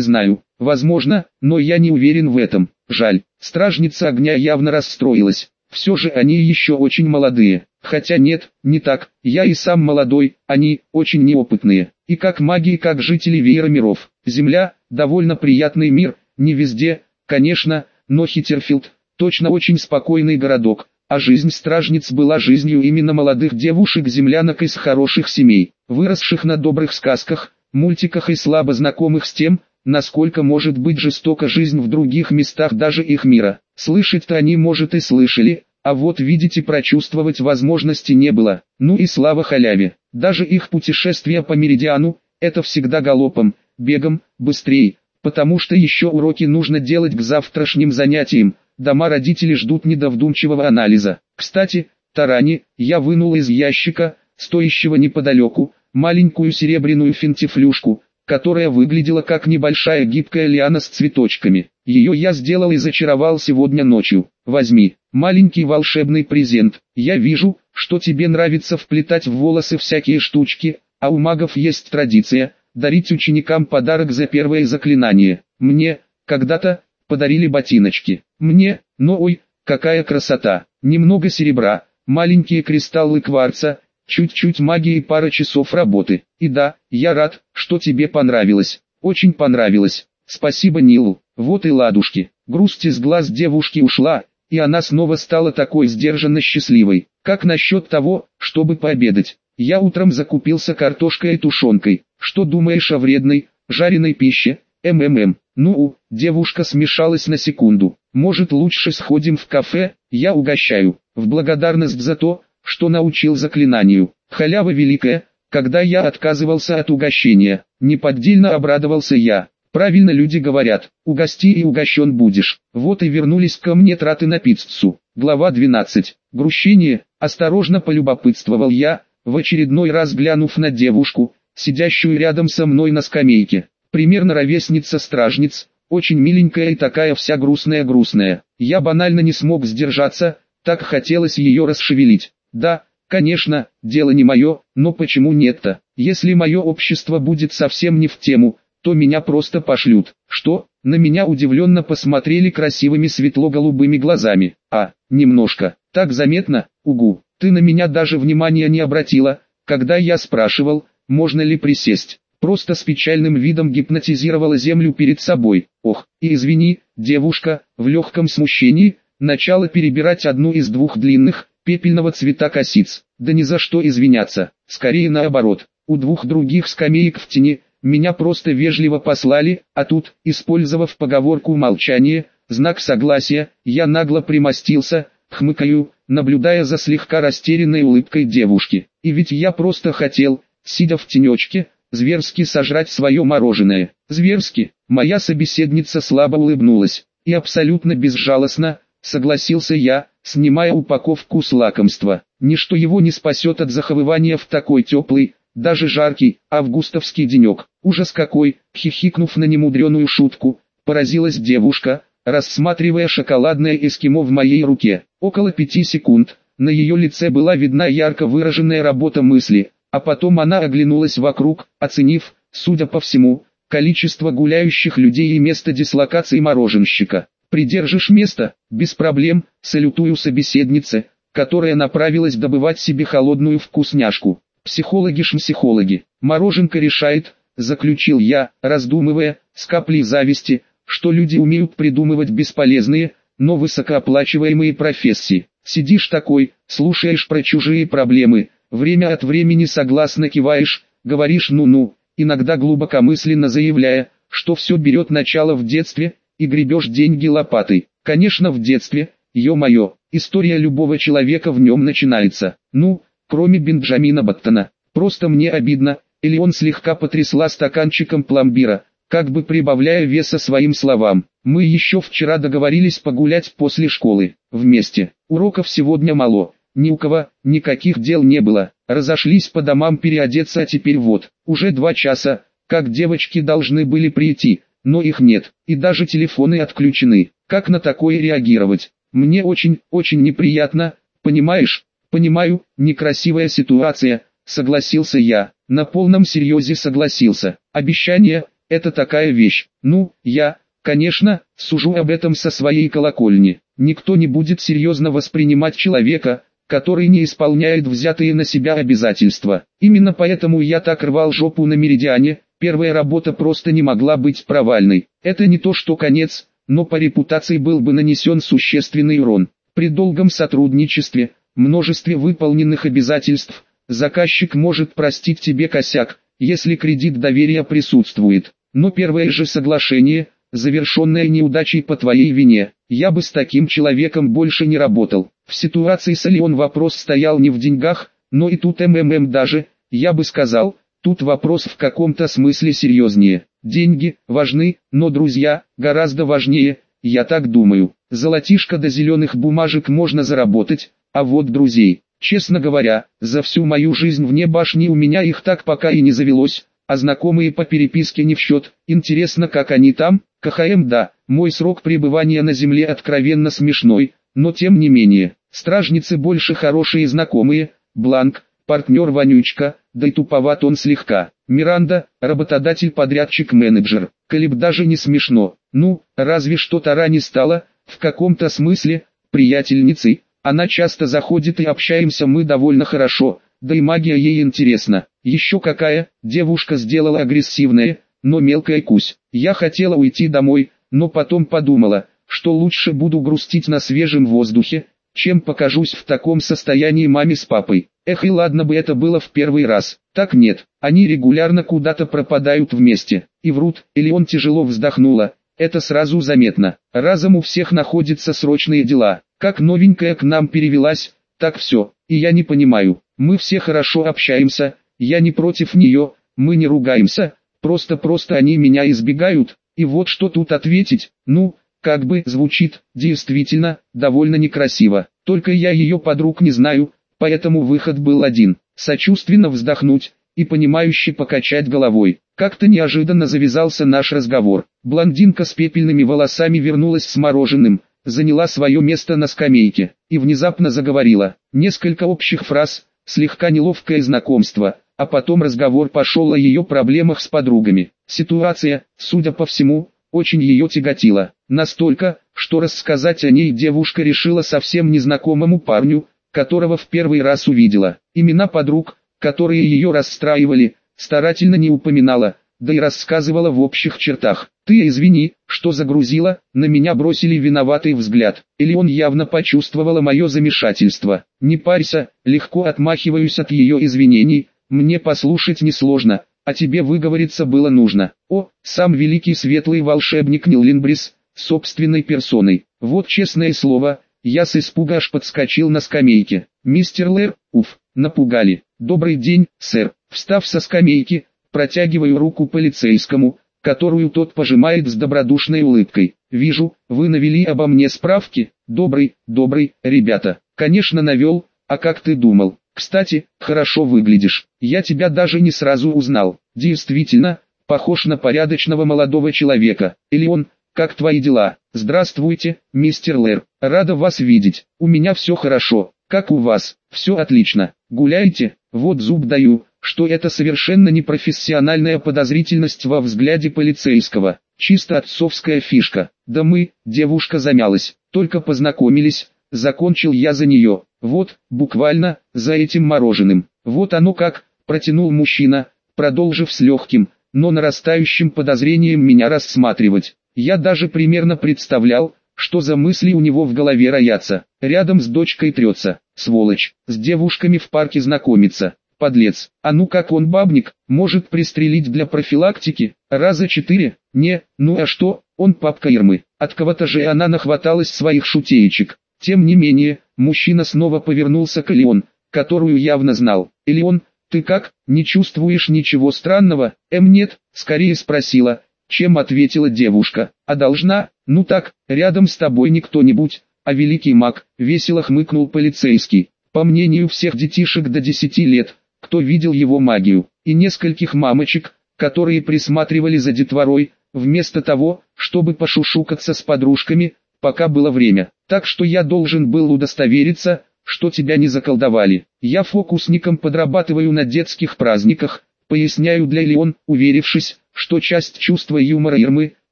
знаю, возможно, но я не уверен в этом. Жаль, стражница огня явно расстроилась. Все же они еще очень молодые. Хотя нет, не так, я и сам молодой, они очень неопытные. И как маги, и как жители веера миров. Земля, довольно приятный мир, не везде, конечно, но Хиттерфилд, точно очень спокойный городок. А жизнь стражниц была жизнью именно молодых девушек-землянок из хороших семей, выросших на добрых сказках, мультиках и слабо знакомых с тем, насколько может быть жестока жизнь в других местах даже их мира. Слышать-то они, может, и слышали, а вот видеть и прочувствовать возможности не было. Ну и слава халяве. Даже их путешествия по меридиану, это всегда галопом, бегом, быстрее, потому что еще уроки нужно делать к завтрашним занятиям. Дома родители ждут недовдумчивого анализа. Кстати, Тарани, я вынул из ящика, стоящего неподалеку, маленькую серебряную финтифлюшку, которая выглядела как небольшая гибкая лиана с цветочками. Ее я сделал и зачаровал сегодня ночью. Возьми, маленький волшебный презент. Я вижу, что тебе нравится вплетать в волосы всякие штучки, а у магов есть традиция дарить ученикам подарок за первое заклинание. Мне, когда-то, подарили ботиночки. Мне, но ой, какая красота. Немного серебра, маленькие кристаллы кварца, Чуть-чуть магии пара часов работы. И да, я рад, что тебе понравилось. Очень понравилось. Спасибо Нилу. Вот и ладушки. Грусть из глаз девушки ушла, и она снова стала такой сдержанно счастливой. Как насчет того, чтобы пообедать? Я утром закупился картошкой и тушенкой. Что думаешь о вредной, жареной пище? МММ. Ну, девушка смешалась на секунду. Может лучше сходим в кафе, я угощаю. В благодарность за то, что научил заклинанию. Халява великая, когда я отказывался от угощения, неподдельно обрадовался я. Правильно люди говорят, угости и угощен будешь. Вот и вернулись ко мне траты на пиццу. Глава 12. Грущение, осторожно полюбопытствовал я, в очередной раз глянув на девушку, сидящую рядом со мной на скамейке. Примерно ровесница стражниц, очень миленькая и такая вся грустная-грустная. Я банально не смог сдержаться, так хотелось ее расшевелить. Да, конечно, дело не мое, но почему нет-то? Если мое общество будет совсем не в тему, то меня просто пошлют. Что? На меня удивленно посмотрели красивыми светло-голубыми глазами. А, немножко. Так заметно, угу. Ты на меня даже внимания не обратила, когда я спрашивал, можно ли присесть. Просто с печальным видом гипнотизировала землю перед собой. Ох, и извини, девушка, в легком смущении, начала перебирать одну из двух длинных, пепельного цвета косиц. Да ни за что извиняться, скорее наоборот. У двух других скамеек в тени, меня просто вежливо послали, а тут, использовав поговорку молчания, знак согласия, я нагло примостился, хмыкаю, наблюдая за слегка растерянной улыбкой девушки. И ведь я просто хотел, сидя в тенечке, зверски сожрать свое мороженое. Зверски, моя собеседница слабо улыбнулась, и абсолютно безжалостно, согласился я, снимая упаковку с лакомства. Ничто его не спасет от захвывания в такой теплый, даже жаркий, августовский денек. Ужас какой, хихикнув на немудреную шутку, поразилась девушка, рассматривая шоколадное эскимо в моей руке. Около пяти секунд, на ее лице была видна ярко выраженная работа мысли, а потом она оглянулась вокруг, оценив, судя по всему, количество гуляющих людей и место дислокации мороженщика. Придержишь место, без проблем, салютую собеседнице, которая направилась добывать себе холодную вкусняшку. Психологи шмсихологи, мороженка решает, заключил я, раздумывая, с каплей зависти, что люди умеют придумывать бесполезные, но высокооплачиваемые профессии. Сидишь такой, слушаешь про чужие проблемы, время от времени согласно киваешь, говоришь ну-ну, иногда глубокомысленно заявляя, что все берет начало в детстве, и гребешь деньги лопатой. Конечно в детстве, ё-моё, история любого человека в нем начинается. Ну, кроме Бенджамина Баттона. Просто мне обидно, или он слегка потрясла стаканчиком пломбира, как бы прибавляя веса своим словам. Мы еще вчера договорились погулять после школы, вместе. Уроков сегодня мало, ни у кого, никаких дел не было. Разошлись по домам переодеться, а теперь вот, уже два часа, как девочки должны были прийти, но их нет, и даже телефоны отключены. Как на такое реагировать? Мне очень, очень неприятно, понимаешь? Понимаю, некрасивая ситуация, согласился я. На полном серьезе согласился. Обещание – это такая вещь. Ну, я, конечно, сужу об этом со своей колокольни. Никто не будет серьезно воспринимать человека, который не исполняет взятые на себя обязательства. Именно поэтому я так рвал жопу на Меридиане, первая работа просто не могла быть провальной. Это не то что конец, но по репутации был бы нанесен существенный урон. При долгом сотрудничестве, множестве выполненных обязательств, заказчик может простить тебе косяк, если кредит доверия присутствует. Но первое же соглашение, завершенное неудачей по твоей вине, я бы с таким человеком больше не работал. В ситуации с Алион вопрос стоял не в деньгах, но и тут МММ даже, я бы сказал, тут вопрос в каком-то смысле серьезнее. Деньги важны, но друзья гораздо важнее, я так думаю. Золотишко до зеленых бумажек можно заработать, а вот друзей, честно говоря, за всю мою жизнь вне башни у меня их так пока и не завелось, а знакомые по переписке не в счет. Интересно как они там, КХМ да, мой срок пребывания на земле откровенно смешной, но тем не менее, стражницы больше хорошие знакомые, Бланк, партнер Вонючка, да и туповат он слегка. Миранда, работодатель-подрядчик-менеджер, Калиб даже не смешно. Ну, разве что Тара не стала, в каком-то смысле, приятельницей, она часто заходит и общаемся мы довольно хорошо, да и магия ей интересна. Еще какая, девушка сделала агрессивное, но мелкая кусь. Я хотела уйти домой, но потом подумала, что лучше буду грустить на свежем воздухе, чем покажусь в таком состоянии маме с папой. Эх и ладно бы это было в первый раз. Так нет, они регулярно куда-то пропадают вместе. И врут, или он тяжело вздохнула. Это сразу заметно. Разом у всех находятся срочные дела. Как новенькая к нам перевелась, так все. И я не понимаю, мы все хорошо общаемся, я не против нее, мы не ругаемся, просто-просто они меня избегают, и вот что тут ответить, ну, как бы звучит, действительно, довольно некрасиво, только я ее подруг не знаю, поэтому выход был один, сочувственно вздохнуть, и понимающе покачать головой. Как-то неожиданно завязался наш разговор. Блондинка с пепельными волосами вернулась с мороженым, заняла свое место на скамейке, и внезапно заговорила. Несколько общих фраз, слегка неловкое знакомство, а потом разговор пошел о ее проблемах с подругами. Ситуация, судя по всему, очень ее тяготила. Настолько, что рассказать о ней девушка решила совсем незнакомому парню, которого в первый раз увидела. Имена подруг, которые ее расстраивали, старательно не упоминала, да и рассказывала в общих чертах. «Ты извини, что загрузила», на меня бросили виноватый взгляд. Или он явно почувствовала мое замешательство. «Не парься, легко отмахиваюсь от ее извинений, мне послушать несложно, а тебе выговориться было нужно. О, сам великий светлый волшебник Ниллинбрис, собственной персоной. Вот честное слово, я с испуга аж подскочил на скамейке. Мистер Лэр, уф, напугали. Добрый день, сэр. Встав со скамейки, протягиваю руку полицейскому, которую тот пожимает с добродушной улыбкой. «Вижу, вы навели обо мне справки, добрый, добрый, ребята». «Конечно навел, а как ты думал? Кстати, хорошо выглядишь, я тебя даже не сразу узнал. Действительно, похож на порядочного молодого человека. Или он, как твои дела? Здравствуйте, мистер Лэр, рада вас видеть. У меня все хорошо, как у вас, все отлично. Гуляете? Вот зуб даю, что это совершенно непрофессиональная подозрительность во взгляде полицейского. Чисто отцовская фишка. Да мы, девушка замялась, только познакомились, закончил я за нее. Вот, буквально, за этим мороженым. Вот оно как, протянул мужчина, продолжив с легким, но нарастающим подозрением меня рассматривать. Я даже примерно представлял, что за мысли у него в голове роятся. Рядом с дочкой трется, сволочь, с девушками в парке знакомится, подлец. А ну как он бабник, может пристрелить для профилактики, раза четыре, не, ну а что, он папка Ирмы. От кого-то же она нахваталась своих шутеечек. Тем не менее, мужчина снова повернулся к Элеон, которую явно знал. «Элеон, ты как, не чувствуешь ничего странного?» «Эм нет», скорее спросила, чем ответила девушка. «А должна? Ну так, рядом с тобой не кто-нибудь, а великий маг», весело хмыкнул полицейский. По мнению всех детишек до 10 лет, кто видел его магию, и нескольких мамочек, которые присматривали за детворой, вместо того, чтобы пошушукаться с подружками, пока было время. Так что я должен был удостовериться, что тебя не заколдовали. Я фокусником подрабатываю на детских праздниках, поясняю для Леон, уверившись, что часть чувства юмора Ирмы,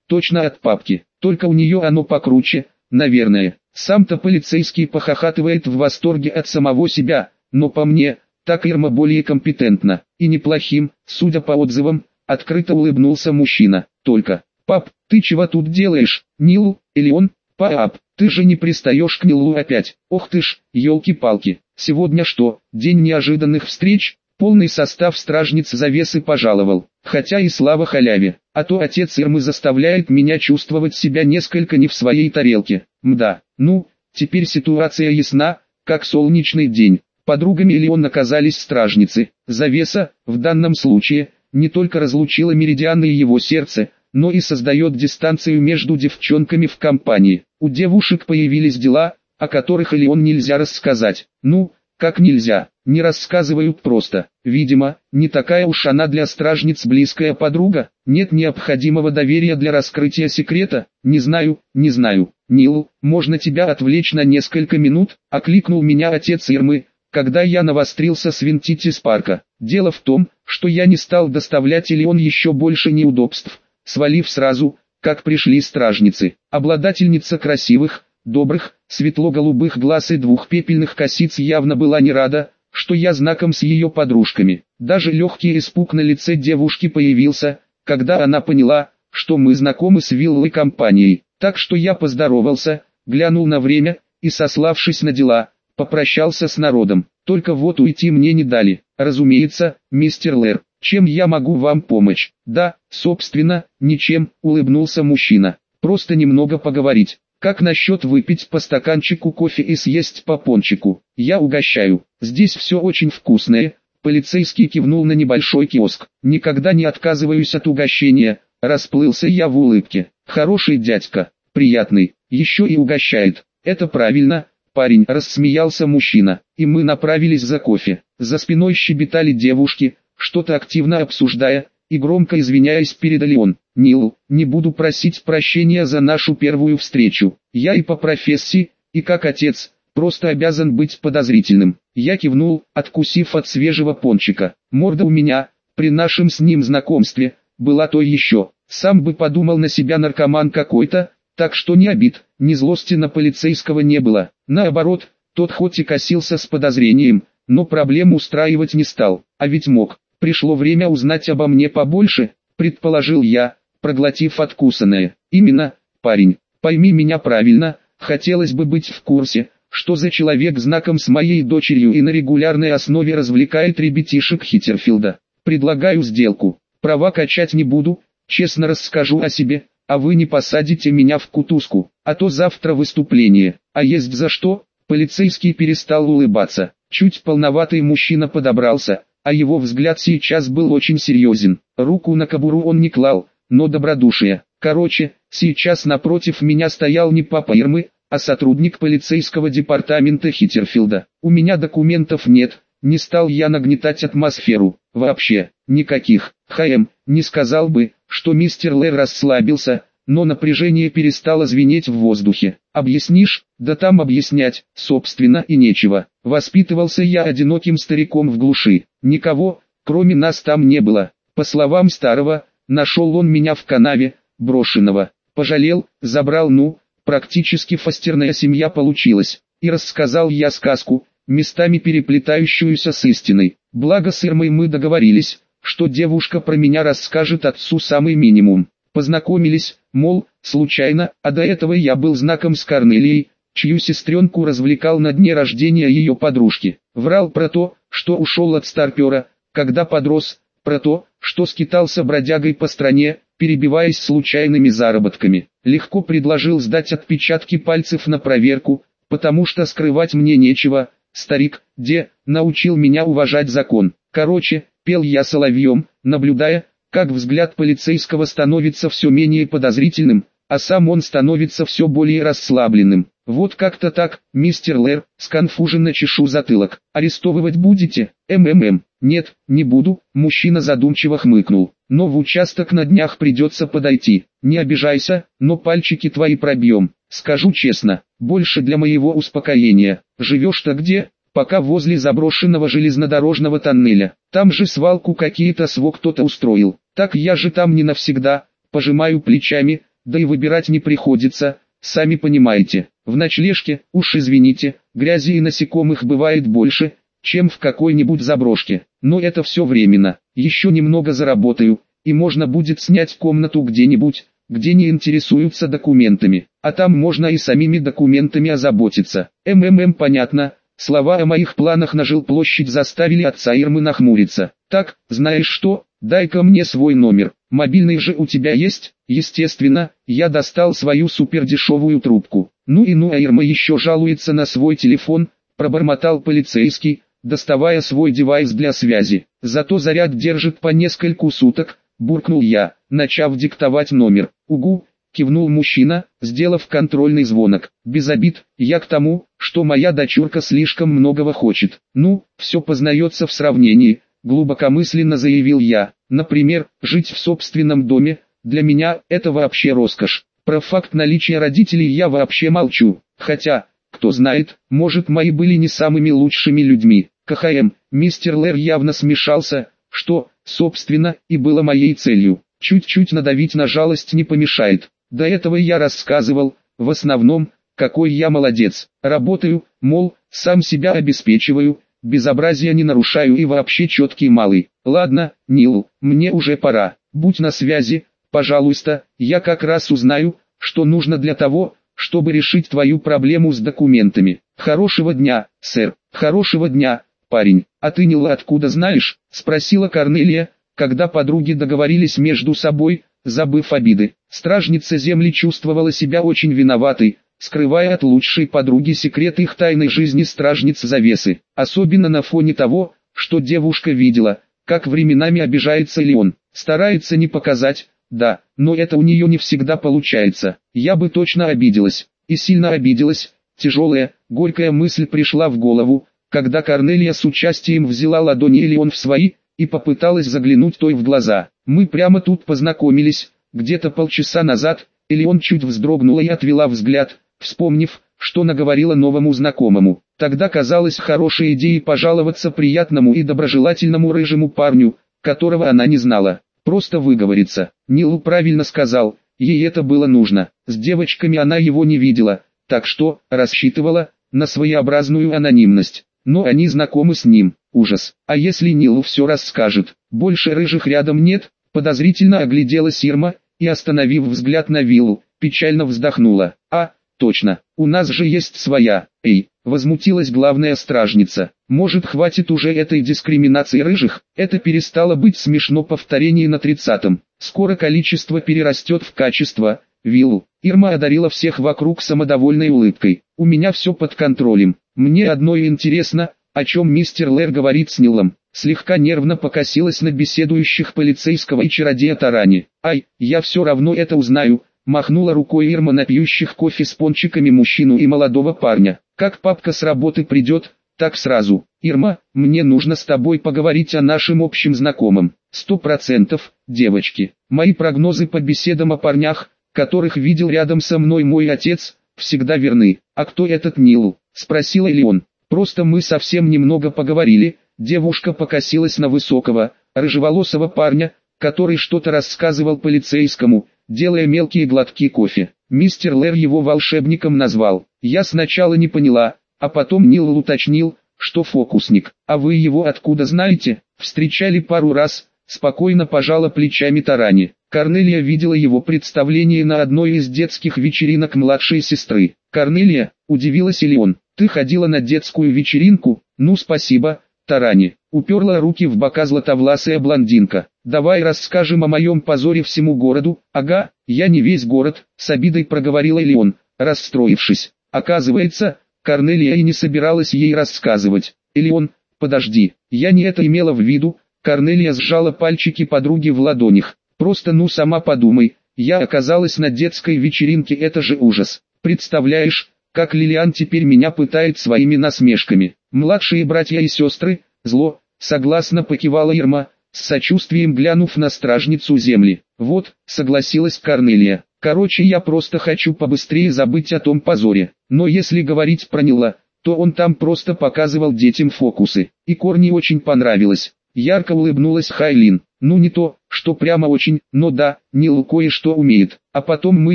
точно от папки, только у нее оно покруче, наверное. Сам-то полицейский похохатывает в восторге от самого себя, но по мне, так Ирма более компетентна, и неплохим, судя по отзывам, открыто улыбнулся мужчина. Только, пап, ты чего тут делаешь, Нил, или он, пап, ты же не пристаешь к Нилу опять, ох ты ж, елки-палки, сегодня что, день неожиданных встреч, полный состав стражниц завесы пожаловал, хотя и слава халяве, а то отец Ирмы заставляет меня чувствовать себя несколько не в своей тарелке, мда, ну, теперь ситуация ясна, как солнечный день. Подругами Леон оказались стражницы. Завеса, в данном случае, не только разлучила Меридианы и его сердце, но и создает дистанцию между девчонками в компании. У девушек появились дела, о которых Леон нельзя рассказать. Ну, как нельзя, не рассказывают просто. Видимо, не такая уж она для стражниц близкая подруга. Нет необходимого доверия для раскрытия секрета. Не знаю, не знаю. Нил, можно тебя отвлечь на несколько минут? Окликнул меня отец Ирмы, когда я навострился свинтить из парка. Дело в том, что я не стал доставлять или еще больше неудобств, свалив сразу, как пришли стражницы. Обладательница красивых, добрых, светло-голубых глаз и двух пепельных косиц явно была не рада, что я знаком с ее подружками. Даже легкий испуг на лице девушки появился, когда она поняла, что мы знакомы с виллой компанией. Так что я поздоровался, глянул на время, и сославшись на дела, попрощался с народом. Только вот уйти мне не дали. Разумеется, мистер Лэр, чем я могу вам помочь? Да, собственно, ничем, улыбнулся мужчина. Просто немного поговорить. Как насчет выпить по стаканчику кофе и съесть по пончику? Я угощаю. Здесь все очень вкусное. Полицейский кивнул на небольшой киоск. Никогда не отказываюсь от угощения. Расплылся я в улыбке. Хороший дядька, приятный, еще и угощает. Это правильно, парень, рассмеялся мужчина, и мы направились за кофе. За спиной щебетали девушки, что-то активно обсуждая, и громко извиняясь передали он. Нил, не буду просить прощения за нашу первую встречу. Я и по профессии, и как отец, просто обязан быть подозрительным. Я кивнул, откусив от свежего пончика. Морда у меня, при нашем с ним знакомстве, была то еще. Сам бы подумал на себя наркоман какой-то, так что ни обид, ни злости на полицейского не было. Наоборот, тот хоть и косился с подозрением, но проблем устраивать не стал, а ведь мог. Пришло время узнать обо мне побольше, предположил я, проглотив откусанное. Именно, парень, пойми меня правильно, хотелось бы быть в курсе, что за человек знаком с моей дочерью и на регулярной основе развлекает ребятишек Хиттерфилда. Предлагаю сделку, права качать не буду, честно расскажу о себе, а вы не посадите меня в кутузку, а то завтра выступление, а есть за что?» Полицейский перестал улыбаться, чуть полноватый мужчина подобрался, а его взгляд сейчас был очень серьезен. Руку на кобуру он не клал, но добродушие. Короче, сейчас напротив меня стоял не папа Ирмы, а сотрудник полицейского департамента Хиттерфилда. У меня документов нет, не стал я нагнетать атмосферу. Вообще, никаких. ХМ, не сказал бы, что мистер Лэр расслабился, но напряжение перестало звенеть в воздухе. Объяснишь? Да там объяснять, собственно, и нечего. Воспитывался я одиноким стариком в глуши. Никого, кроме нас там не было. По словам старого, нашел он меня в канаве, брошенного. Пожалел, забрал, ну, практически фастерная семья получилась. И рассказал я сказку, местами переплетающуюся с истиной. Благо с Ирмой мы договорились, что девушка про меня расскажет отцу самый минимум. Познакомились, мол, случайно, а до этого я был знаком с Корнелией, чью сестренку развлекал на дне рождения ее подружки. Врал про то, что ушел от старпера, когда подрос, про то, что скитался бродягой по стране, перебиваясь случайными заработками. Легко предложил сдать отпечатки пальцев на проверку, потому что скрывать мне нечего, Старик, де, научил меня уважать закон. Короче, пел я соловьем, наблюдая, как взгляд полицейского становится все менее подозрительным, а сам он становится все более расслабленным. Вот как-то так, мистер Лэр, сконфуженно чешу затылок. Арестовывать будете? МММ. Нет, не буду, мужчина задумчиво хмыкнул. Но в участок на днях придется подойти. Не обижайся, но пальчики твои пробьем. Скажу честно, больше для моего успокоения. Живешь-то где? Пока возле заброшенного железнодорожного тоннеля. Там же свалку какие-то свок кто-то устроил. Так я же там не навсегда. Пожимаю плечами, да и выбирать не приходится. Сами понимаете, в ночлежке, уж извините, грязи и насекомых бывает больше, чем в какой-нибудь заброшке. Но это все временно. Еще немного заработаю, и можно будет снять комнату где-нибудь, где не интересуются документами. А там можно и самими документами озаботиться. МММ понятно. Слова о моих планах на жилплощадь заставили отца Ирмы нахмуриться. Так, знаешь что, дай-ка мне свой номер. Мобильный же у тебя есть? Естественно, я достал свою супердешевую трубку. Ну и ну а Ирма еще жалуется на свой телефон, пробормотал полицейский, доставая свой девайс для связи. Зато заряд держит по нескольку суток, буркнул я, начав диктовать номер. Угу, кивнул мужчина, сделав контрольный звонок. Без обид, я к тому, что моя дочурка слишком многого хочет. Ну, все познается в сравнении, глубокомысленно заявил я. Например, жить в собственном доме, для меня это вообще роскошь. Про факт наличия родителей я вообще молчу, хотя, кто знает, может мои были не самыми лучшими людьми. КХМ, мистер Лэр явно смешался, что, собственно, и было моей целью. Чуть-чуть надавить на жалость не помешает. До этого я рассказывал, в основном, какой я молодец. Работаю, мол, сам себя обеспечиваю, безобразия не нарушаю и вообще четкий малый. Ладно, Нил, мне уже пора. Будь на связи, пожалуйста, я как раз узнаю, что нужно для того, чтобы решить твою проблему с документами. Хорошего дня, сэр, хорошего дня, парень. А ты Нила откуда знаешь? Спросила Корнелия, когда подруги договорились между собой, забыв обиды. Стражница земли чувствовала себя очень виноватой, скрывая от лучшей подруги секрет их тайной жизни стражниц завесы. Особенно на фоне того, что девушка видела, как временами обижается Леон. Старается не показать, да, но это у нее не всегда получается. Я бы точно обиделась. И сильно обиделась. Тяжелая, горькая мысль пришла в голову, когда Корнелия с участием взяла ладони Элеон в свои, и попыталась заглянуть той в глаза. Мы прямо тут познакомились, где-то полчаса назад, Элеон чуть вздрогнула и отвела взгляд, вспомнив, что наговорила новому знакомому. Тогда казалось хорошей идеей пожаловаться приятному и доброжелательному рыжему парню, которого она не знала. Просто выговориться. Нилу правильно сказал, ей это было нужно. С девочками она его не видела, так что, рассчитывала, на своеобразную анонимность. Но они знакомы с ним. Ужас. А если Нилу все расскажет? Больше рыжих рядом нет? Подозрительно огляделась Ирма, и остановив взгляд на виллу, печально вздохнула. А, точно, у нас же есть своя. Эй, возмутилась главная стражница. Может хватит уже этой дискриминации рыжих? Это перестало быть смешно повторение на тридцатом. Скоро количество перерастет в качество. Виллу. Ирма одарила всех вокруг самодовольной улыбкой. У меня все под контролем. Мне одно и интересно, о чем мистер Лэр говорит с Нилом. Слегка нервно покосилась на беседующих полицейского и чародея Тарани. Ай, я все равно это узнаю, Махнула рукой Ирма на пьющих кофе с пончиками мужчину и молодого парня. Как папка с работы придет, так сразу. Ирма, мне нужно с тобой поговорить о нашем общем знакомом. Сто процентов, девочки. Мои прогнозы по беседам о парнях, которых видел рядом со мной мой отец, всегда верны. А кто этот Нил? Спросила Леон. Просто мы совсем немного поговорили. Девушка покосилась на высокого, рыжеволосого парня, который что-то рассказывал полицейскому, делая мелкие глотки кофе. Мистер Лэр его волшебником назвал. Я сначала не поняла, а потом Нил уточнил, что фокусник. А вы его откуда знаете? Встречали пару раз, спокойно пожала плечами Тарани. Корнелия видела его представление на одной из детских вечеринок младшей сестры. Корнелия, удивилась Элеон, ты ходила на детскую вечеринку? Ну спасибо, Тарани. Уперла руки в бока златовласая блондинка. «Давай расскажем о моем позоре всему городу». «Ага, я не весь город», — с обидой проговорила Леон, расстроившись. Оказывается, Корнелия и не собиралась ей рассказывать. «Элеон, подожди, я не это имела в виду». Корнелия сжала пальчики подруги в ладонях. «Просто ну сама подумай, я оказалась на детской вечеринке, это же ужас. Представляешь, как Лилиан теперь меня пытает своими насмешками. Младшие братья и сестры, зло, согласно покивала Ирма, с сочувствием глянув на стражницу земли. Вот, согласилась Корнелия. Короче, я просто хочу побыстрее забыть о том позоре. Но если говорить про Нила, то он там просто показывал детям фокусы. И Корни очень понравилось. Ярко улыбнулась Хайлин. Ну не то, что прямо очень, но да, Нил кое-что умеет. А потом мы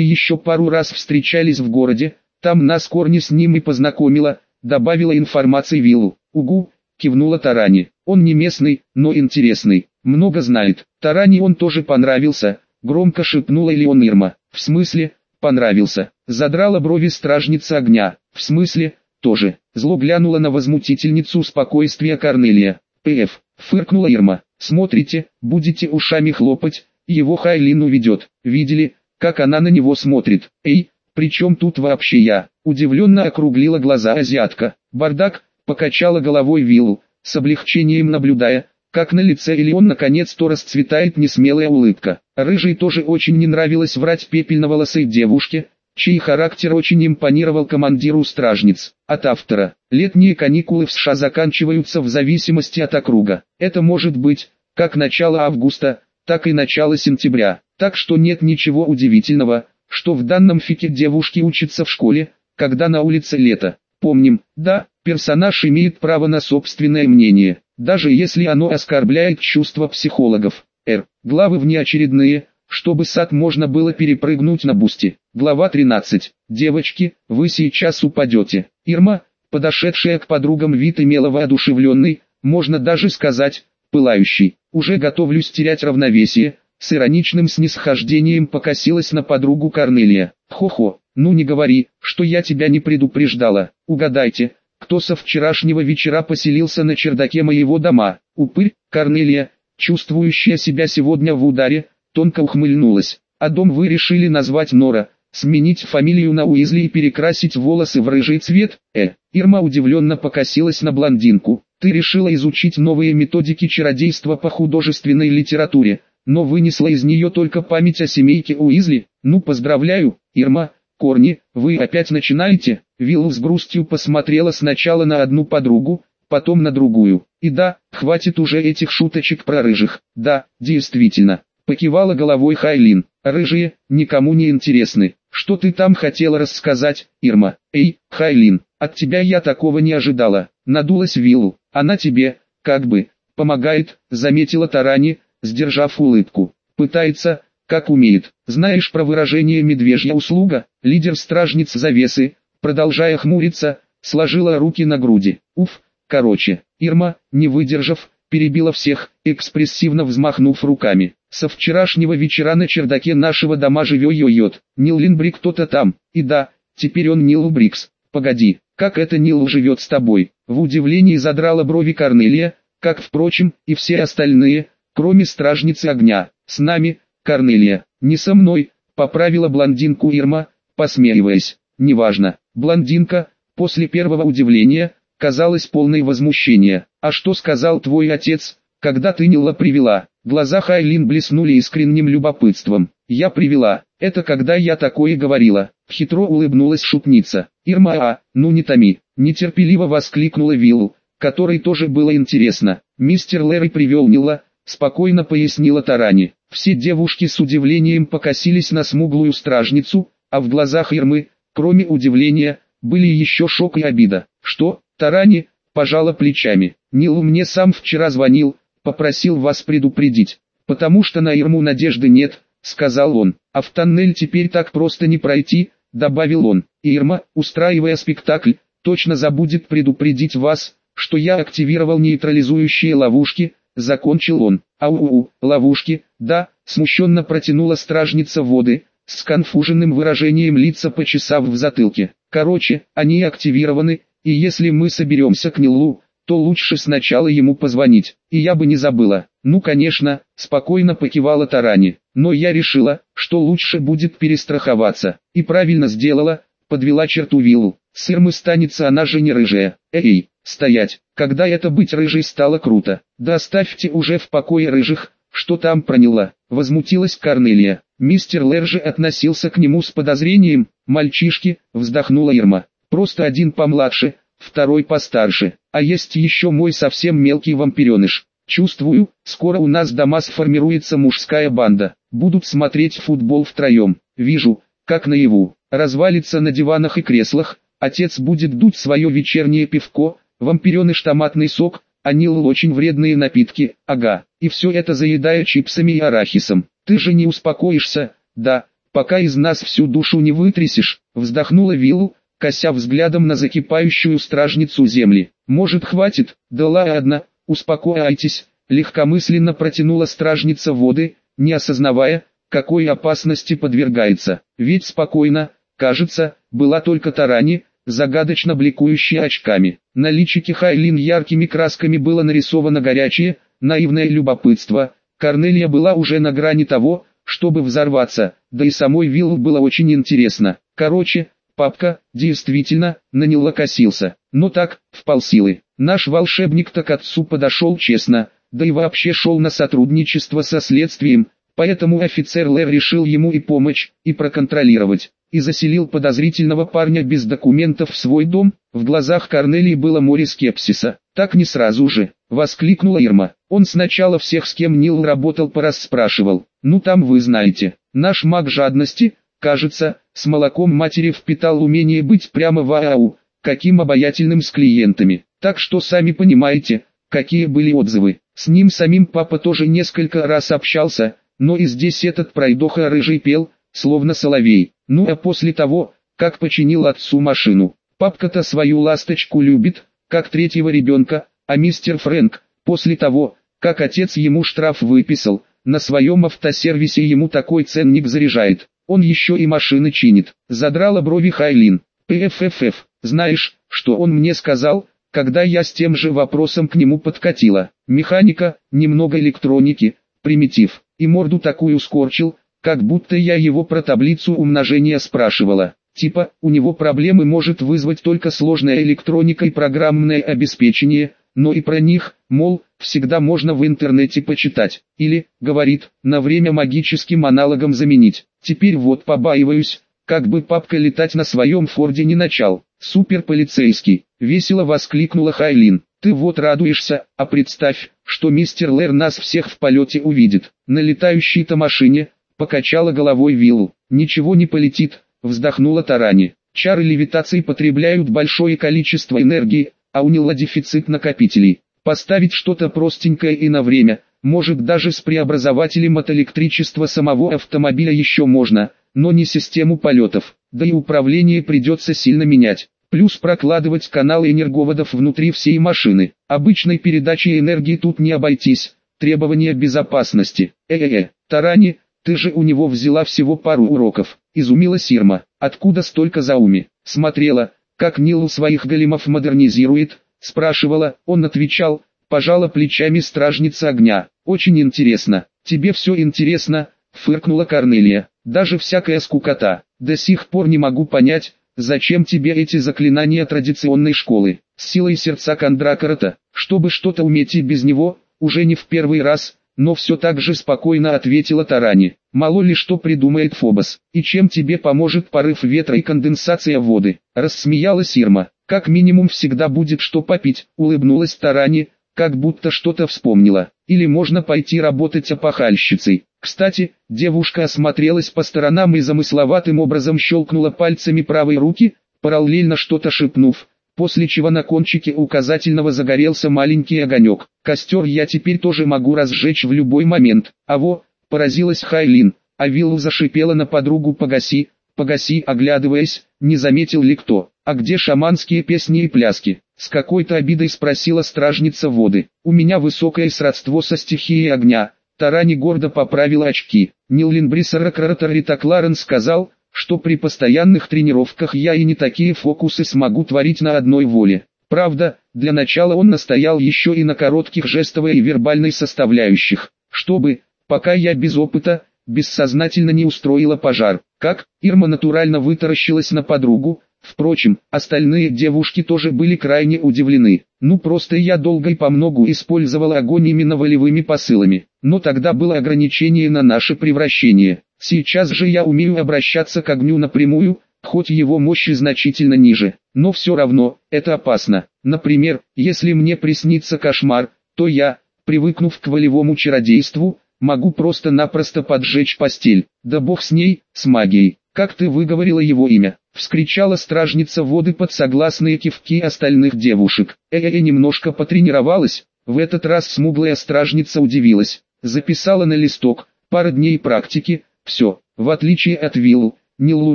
еще пару раз встречались в городе, там нас Корни с ним и познакомила, добавила информации Виллу. Угу, кивнула Тарани. Он не местный, но интересный, много знает. Тарани он тоже понравился, громко шепнула Леон Ирма. В смысле, понравился. Задрала брови стражница огня. В смысле, тоже. Зло глянула на возмутительницу спокойствия Корнелия. «Пф», фыркнула Ирма. «Смотрите, будете ушами хлопать, его Хайлин уведет. Видели, как она на него смотрит? Эй, при чем тут вообще я?» Удивленно округлила глаза азиатка. Бардак, покачала головой виллу, с облегчением наблюдая, как на лице Элеон наконец-то расцветает несмелая улыбка. Рыжей тоже очень не нравилось врать пепельноволосой девушке, чей характер очень импонировал командиру стражниц. От автора. Летние каникулы в США заканчиваются в зависимости от округа. Это может быть, как начало августа, так и начало сентября. Так что нет ничего удивительного, что в данном фике девушки учатся в школе, когда на улице лето. Помним, да, персонаж имеет право на собственное мнение, даже если оно оскорбляет чувства психологов. Р. Главы внеочередные, чтобы сад можно было перепрыгнуть на бусте. Глава 13. Девочки, вы сейчас упадете. Ирма, подошедшая к подругам вид имела воодушевленный, можно даже сказать, пылающий. Уже готовлюсь терять равновесие, с ироничным снисхождением покосилась на подругу Корнелия. Хо-хо, ну не говори, что я тебя не предупреждала. Угадайте, кто со вчерашнего вечера поселился на чердаке моего дома. Упырь, Корнелия, чувствующая себя сегодня в ударе, тонко ухмыльнулась. А дом вы решили назвать Нора, сменить фамилию на Уизли и перекрасить волосы в рыжий цвет? Э, Ирма удивленно покосилась на блондинку. Ты решила изучить новые методики чародейства по художественной литературе, но вынесла из нее только память о семейке Уизли? Ну поздравляю, Ирма, Корни, вы опять начинаете? Вилл с грустью посмотрела сначала на одну подругу, потом на другую. И да, хватит уже этих шуточек про рыжих. Да, действительно. Покивала головой Хайлин. Рыжие, никому не интересны. Что ты там хотела рассказать, Ирма? Эй, Хайлин, от тебя я такого не ожидала. Надулась Виллу. Она тебе, как бы, помогает, заметила Тарани, сдержав улыбку. Пытается, как умеет. Знаешь про выражение «медвежья услуга»? Лидер стражниц завесы, продолжая хмуриться, сложила руки на груди. Уф, короче, Ирма, не выдержав, перебила всех, экспрессивно взмахнув руками. Со вчерашнего вечера на чердаке нашего дома живет йойот. Нил Линбрик кто-то там. И да, теперь он Нил Брикс. Погоди, как это Нил живет с тобой? В удивлении задрала брови Корнелия, как, впрочем, и все остальные, кроме стражницы огня. С нами, Корнелия, не со мной, поправила блондинку Ирма, посмеиваясь. Неважно, блондинка, после первого удивления, казалось полной возмущения. А что сказал твой отец, когда ты Нила привела? Глаза Хайлин блеснули искренним любопытством. Я привела, это когда я такое говорила. Хитро улыбнулась шутница. Ирма, а, ну не томи, нетерпеливо воскликнула Виллу, которой тоже было интересно. Мистер Лэри привел Нила, спокойно пояснила Тарани. Все девушки с удивлением покосились на смуглую стражницу, а в глазах Ирмы, кроме удивления, были еще шок и обида. Что, Тарани, пожала плечами. Нил мне сам вчера звонил, попросил вас предупредить, потому что на Ирму надежды нет, сказал он, а в тоннель теперь так просто не пройти, добавил он. Ирма, устраивая спектакль, точно забудет предупредить вас, что я активировал нейтрализующие ловушки, закончил он. Ау-у, ловушки, да, смущенно протянула стражница воды, с конфуженным выражением лица почесав в затылке. Короче, они активированы, и если мы соберемся к Нилу, то лучше сначала ему позвонить. И я бы не забыла. Ну конечно, спокойно покивала Тарани. Но я решила, что лучше будет перестраховаться. И правильно сделала, подвела черту виллу. Сыр мы станется она же не рыжая. Эй, стоять, когда это быть рыжей стало круто. Да оставьте уже в покое рыжих, что там проняла. Возмутилась Корнелия. Мистер Лержи относился к нему с подозрением. Мальчишки, вздохнула Ирма. Просто один помладше, второй постарше, а есть еще мой совсем мелкий вампиреныш. Чувствую, скоро у нас дома сформируется мужская банда, будут смотреть футбол втроем, вижу, как наяву, развалится на диванах и креслах, отец будет дуть свое вечернее пивко, вампиреныш томатный сок, а Нил очень вредные напитки, ага, и все это заедая чипсами и арахисом. Ты же не успокоишься, да, пока из нас всю душу не вытрясешь, вздохнула Виллу, кося взглядом на закипающую стражницу земли. Может хватит, да ладно, успокойтесь, легкомысленно протянула стражница воды, не осознавая, какой опасности подвергается. Ведь спокойно, кажется, была только Тарани, загадочно бликующая очками. На личике Хайлин яркими красками было нарисовано горячее, наивное любопытство. Корнелия была уже на грани того, чтобы взорваться, да и самой Виллу было очень интересно. Короче, папка, действительно, на него косился. Но так, в полсилы. Наш волшебник-то к отцу подошел честно, да и вообще шел на сотрудничество со следствием, поэтому офицер Лев решил ему и помочь, и проконтролировать и заселил подозрительного парня без документов в свой дом, в глазах Корнелии было море скепсиса. Так не сразу же, воскликнула Ирма. Он сначала всех, с кем Нил работал, порасспрашивал. Ну там вы знаете, наш маг жадности, кажется, с молоком матери впитал умение быть прямо в ААУ, каким обаятельным с клиентами. Так что сами понимаете, какие были отзывы. С ним самим папа тоже несколько раз общался, но и здесь этот пройдоха рыжий пел, словно соловей. Ну а после того, как починил отцу машину, папка-то свою ласточку любит, как третьего ребенка, а мистер Фрэнк, после того, как отец ему штраф выписал, на своем автосервисе ему такой ценник заряжает. Он еще и машины чинит. Задрала брови Хайлин. ПФФФ, знаешь, что он мне сказал, когда я с тем же вопросом к нему подкатила. Механика, немного электроники, примитив. И морду такую скорчил, как будто я его про таблицу умножения спрашивала. Типа, у него проблемы может вызвать только сложная электроника и программное обеспечение, но и про них, мол, всегда можно в интернете почитать. Или, говорит, на время магическим аналогом заменить. Теперь вот побаиваюсь, как бы папка летать на своем форде не начал. Супер полицейский, весело воскликнула Хайлин. Ты вот радуешься, а представь, что мистер Лэр нас всех в полете увидит. На летающей-то машине, Покачала головой Виллу. «Ничего не полетит», вздохнула Тарани. «Чары левитации потребляют большое количество энергии, а у Нила дефицит накопителей. Поставить что-то простенькое и на время, может даже с преобразователем от электричества самого автомобиля еще можно, но не систему полетов, да и управление придется сильно менять. Плюс прокладывать каналы энерговодов внутри всей машины. Обычной передачей энергии тут не обойтись. Требования безопасности. Э-э-э, Тарани, ты же у него взяла всего пару уроков, изумилась Ирма. Откуда столько зауми? Смотрела, как Нил своих големов модернизирует, спрашивала, он отвечал, пожала плечами стражница огня. Очень интересно. Тебе все интересно, фыркнула Корнелия. Даже всякая скукота. До сих пор не могу понять, зачем тебе эти заклинания традиционной школы. С силой сердца Кондракорота, чтобы что-то уметь и без него, уже не в первый раз, но все так же спокойно ответила Тарани. Мало ли что придумает Фобос, и чем тебе поможет порыв ветра и конденсация воды. Рассмеялась Ирма. Как минимум всегда будет что попить, улыбнулась Тарани, как будто что-то вспомнила. Или можно пойти работать опахальщицей. Кстати, девушка осмотрелась по сторонам и замысловатым образом щелкнула пальцами правой руки, параллельно что-то шепнув после чего на кончике указательного загорелся маленький огонек. Костер я теперь тоже могу разжечь в любой момент. А во, поразилась Хайлин, а Виллу зашипела на подругу «Погаси», «Погаси», оглядываясь, не заметил ли кто. «А где шаманские песни и пляски?» С какой-то обидой спросила стражница воды. «У меня высокое сродство со стихией огня». Тарани гордо поправила очки. Ниллин Брисаракратаррита Кларен сказал, что при постоянных тренировках я и не такие фокусы смогу творить на одной воле. Правда, для начала он настоял еще и на коротких жестовой и вербальной составляющих, чтобы, пока я без опыта, бессознательно не устроила пожар. Как, Ирма натурально вытаращилась на подругу, впрочем, остальные девушки тоже были крайне удивлены. Ну просто я долго и по многу использовала огонь именно волевыми посылами, но тогда было ограничение на наше превращение. Сейчас же я умею обращаться к огню напрямую, хоть его мощи значительно ниже, но все равно, это опасно. Например, если мне приснится кошмар, то я, привыкнув к волевому чародейству, могу просто-напросто поджечь постель. Да бог с ней, с магией. Как ты выговорила его имя? Вскричала стражница воды под согласные кивки остальных девушек. Э-э-э немножко потренировалась. В этот раз смуглая стражница удивилась. Записала на листок. Пара дней практики. Все. В отличие от Виллу, Нилу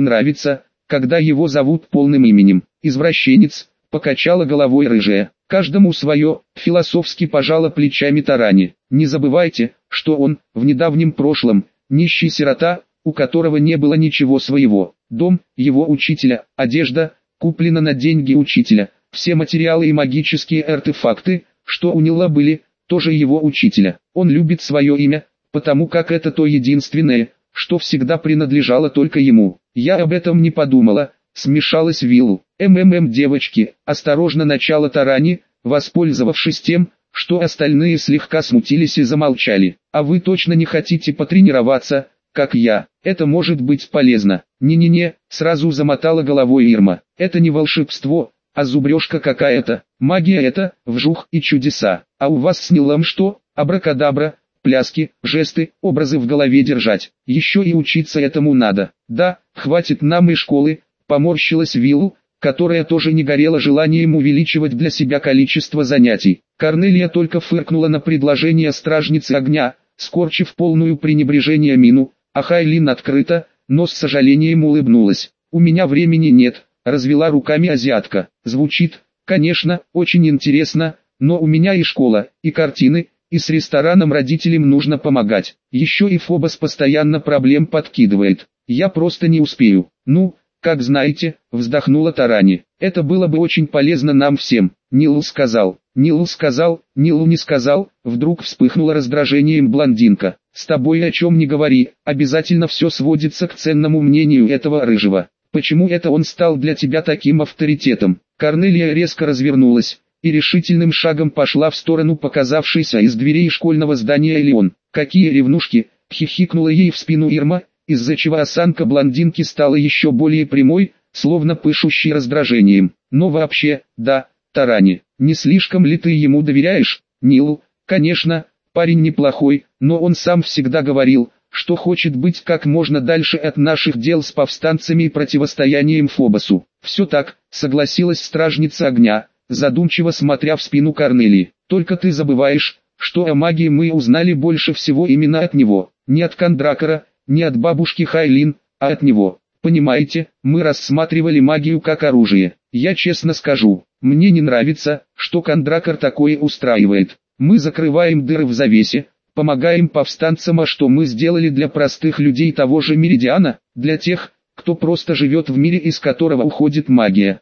нравится, когда его зовут полным именем. Извращенец, покачала головой рыжая. Каждому свое, философски пожала плечами Тарани. Не забывайте, что он, в недавнем прошлом, нищий сирота, у которого не было ничего своего. Дом, его учителя, одежда, куплена на деньги учителя, все материалы и магические артефакты, что у Нила были, тоже его учителя. Он любит свое имя, потому как это то единственное, что всегда принадлежало только ему. Я об этом не подумала, смешалась Виллу. МММ девочки, осторожно начало Тарани, воспользовавшись тем, что остальные слегка смутились и замолчали. А вы точно не хотите потренироваться, как я? Это может быть полезно. Не-не-не, сразу замотала головой Ирма. Это не волшебство, а зубрежка какая-то. Магия это, вжух и чудеса. А у вас с Нилом что? Абракадабра, пляски, жесты, образы в голове держать. Еще и учиться этому надо. Да, хватит нам и школы, поморщилась Виллу, которая тоже не горела желанием увеличивать для себя количество занятий. Корнелия только фыркнула на предложение стражницы огня, скорчив полную пренебрежение мину, а Хайлин открыто, но с сожалением улыбнулась. «У меня времени нет», — развела руками азиатка. «Звучит, конечно, очень интересно, но у меня и школа, и картины, и с рестораном родителям нужно помогать. Еще и Фобос постоянно проблем подкидывает. Я просто не успею. Ну, как знаете, вздохнула Тарани. Это было бы очень полезно нам всем. Нил сказал. Нил сказал, Нил не сказал, вдруг вспыхнуло раздражением блондинка. С тобой о чем не говори, обязательно все сводится к ценному мнению этого рыжего. Почему это он стал для тебя таким авторитетом? Корнелия резко развернулась, и решительным шагом пошла в сторону показавшейся из дверей школьного здания Элеон. «Какие ревнушки!» — хихикнула ей в спину Ирма, из-за чего осанка блондинки стала еще более прямой, словно пышущей раздражением. «Но вообще, да, Тарани, не слишком ли ты ему доверяешь?» «Нилу, конечно, парень неплохой, но он сам всегда говорил, что хочет быть как можно дальше от наших дел с повстанцами и противостоянием Фобосу. Все так, согласилась стражница огня, задумчиво смотря в спину Корнелии. «Только ты забываешь, что о магии мы узнали больше всего именно от него, не от Кондракора, не от бабушки Хайлин, а от него. Понимаете, мы рассматривали магию как оружие. Я честно скажу, мне не нравится, что Кондракор такое устраивает. Мы закрываем дыры в завесе, помогаем повстанцам, а что мы сделали для простых людей того же Меридиана, для тех, кто просто живет в мире, из которого уходит магия.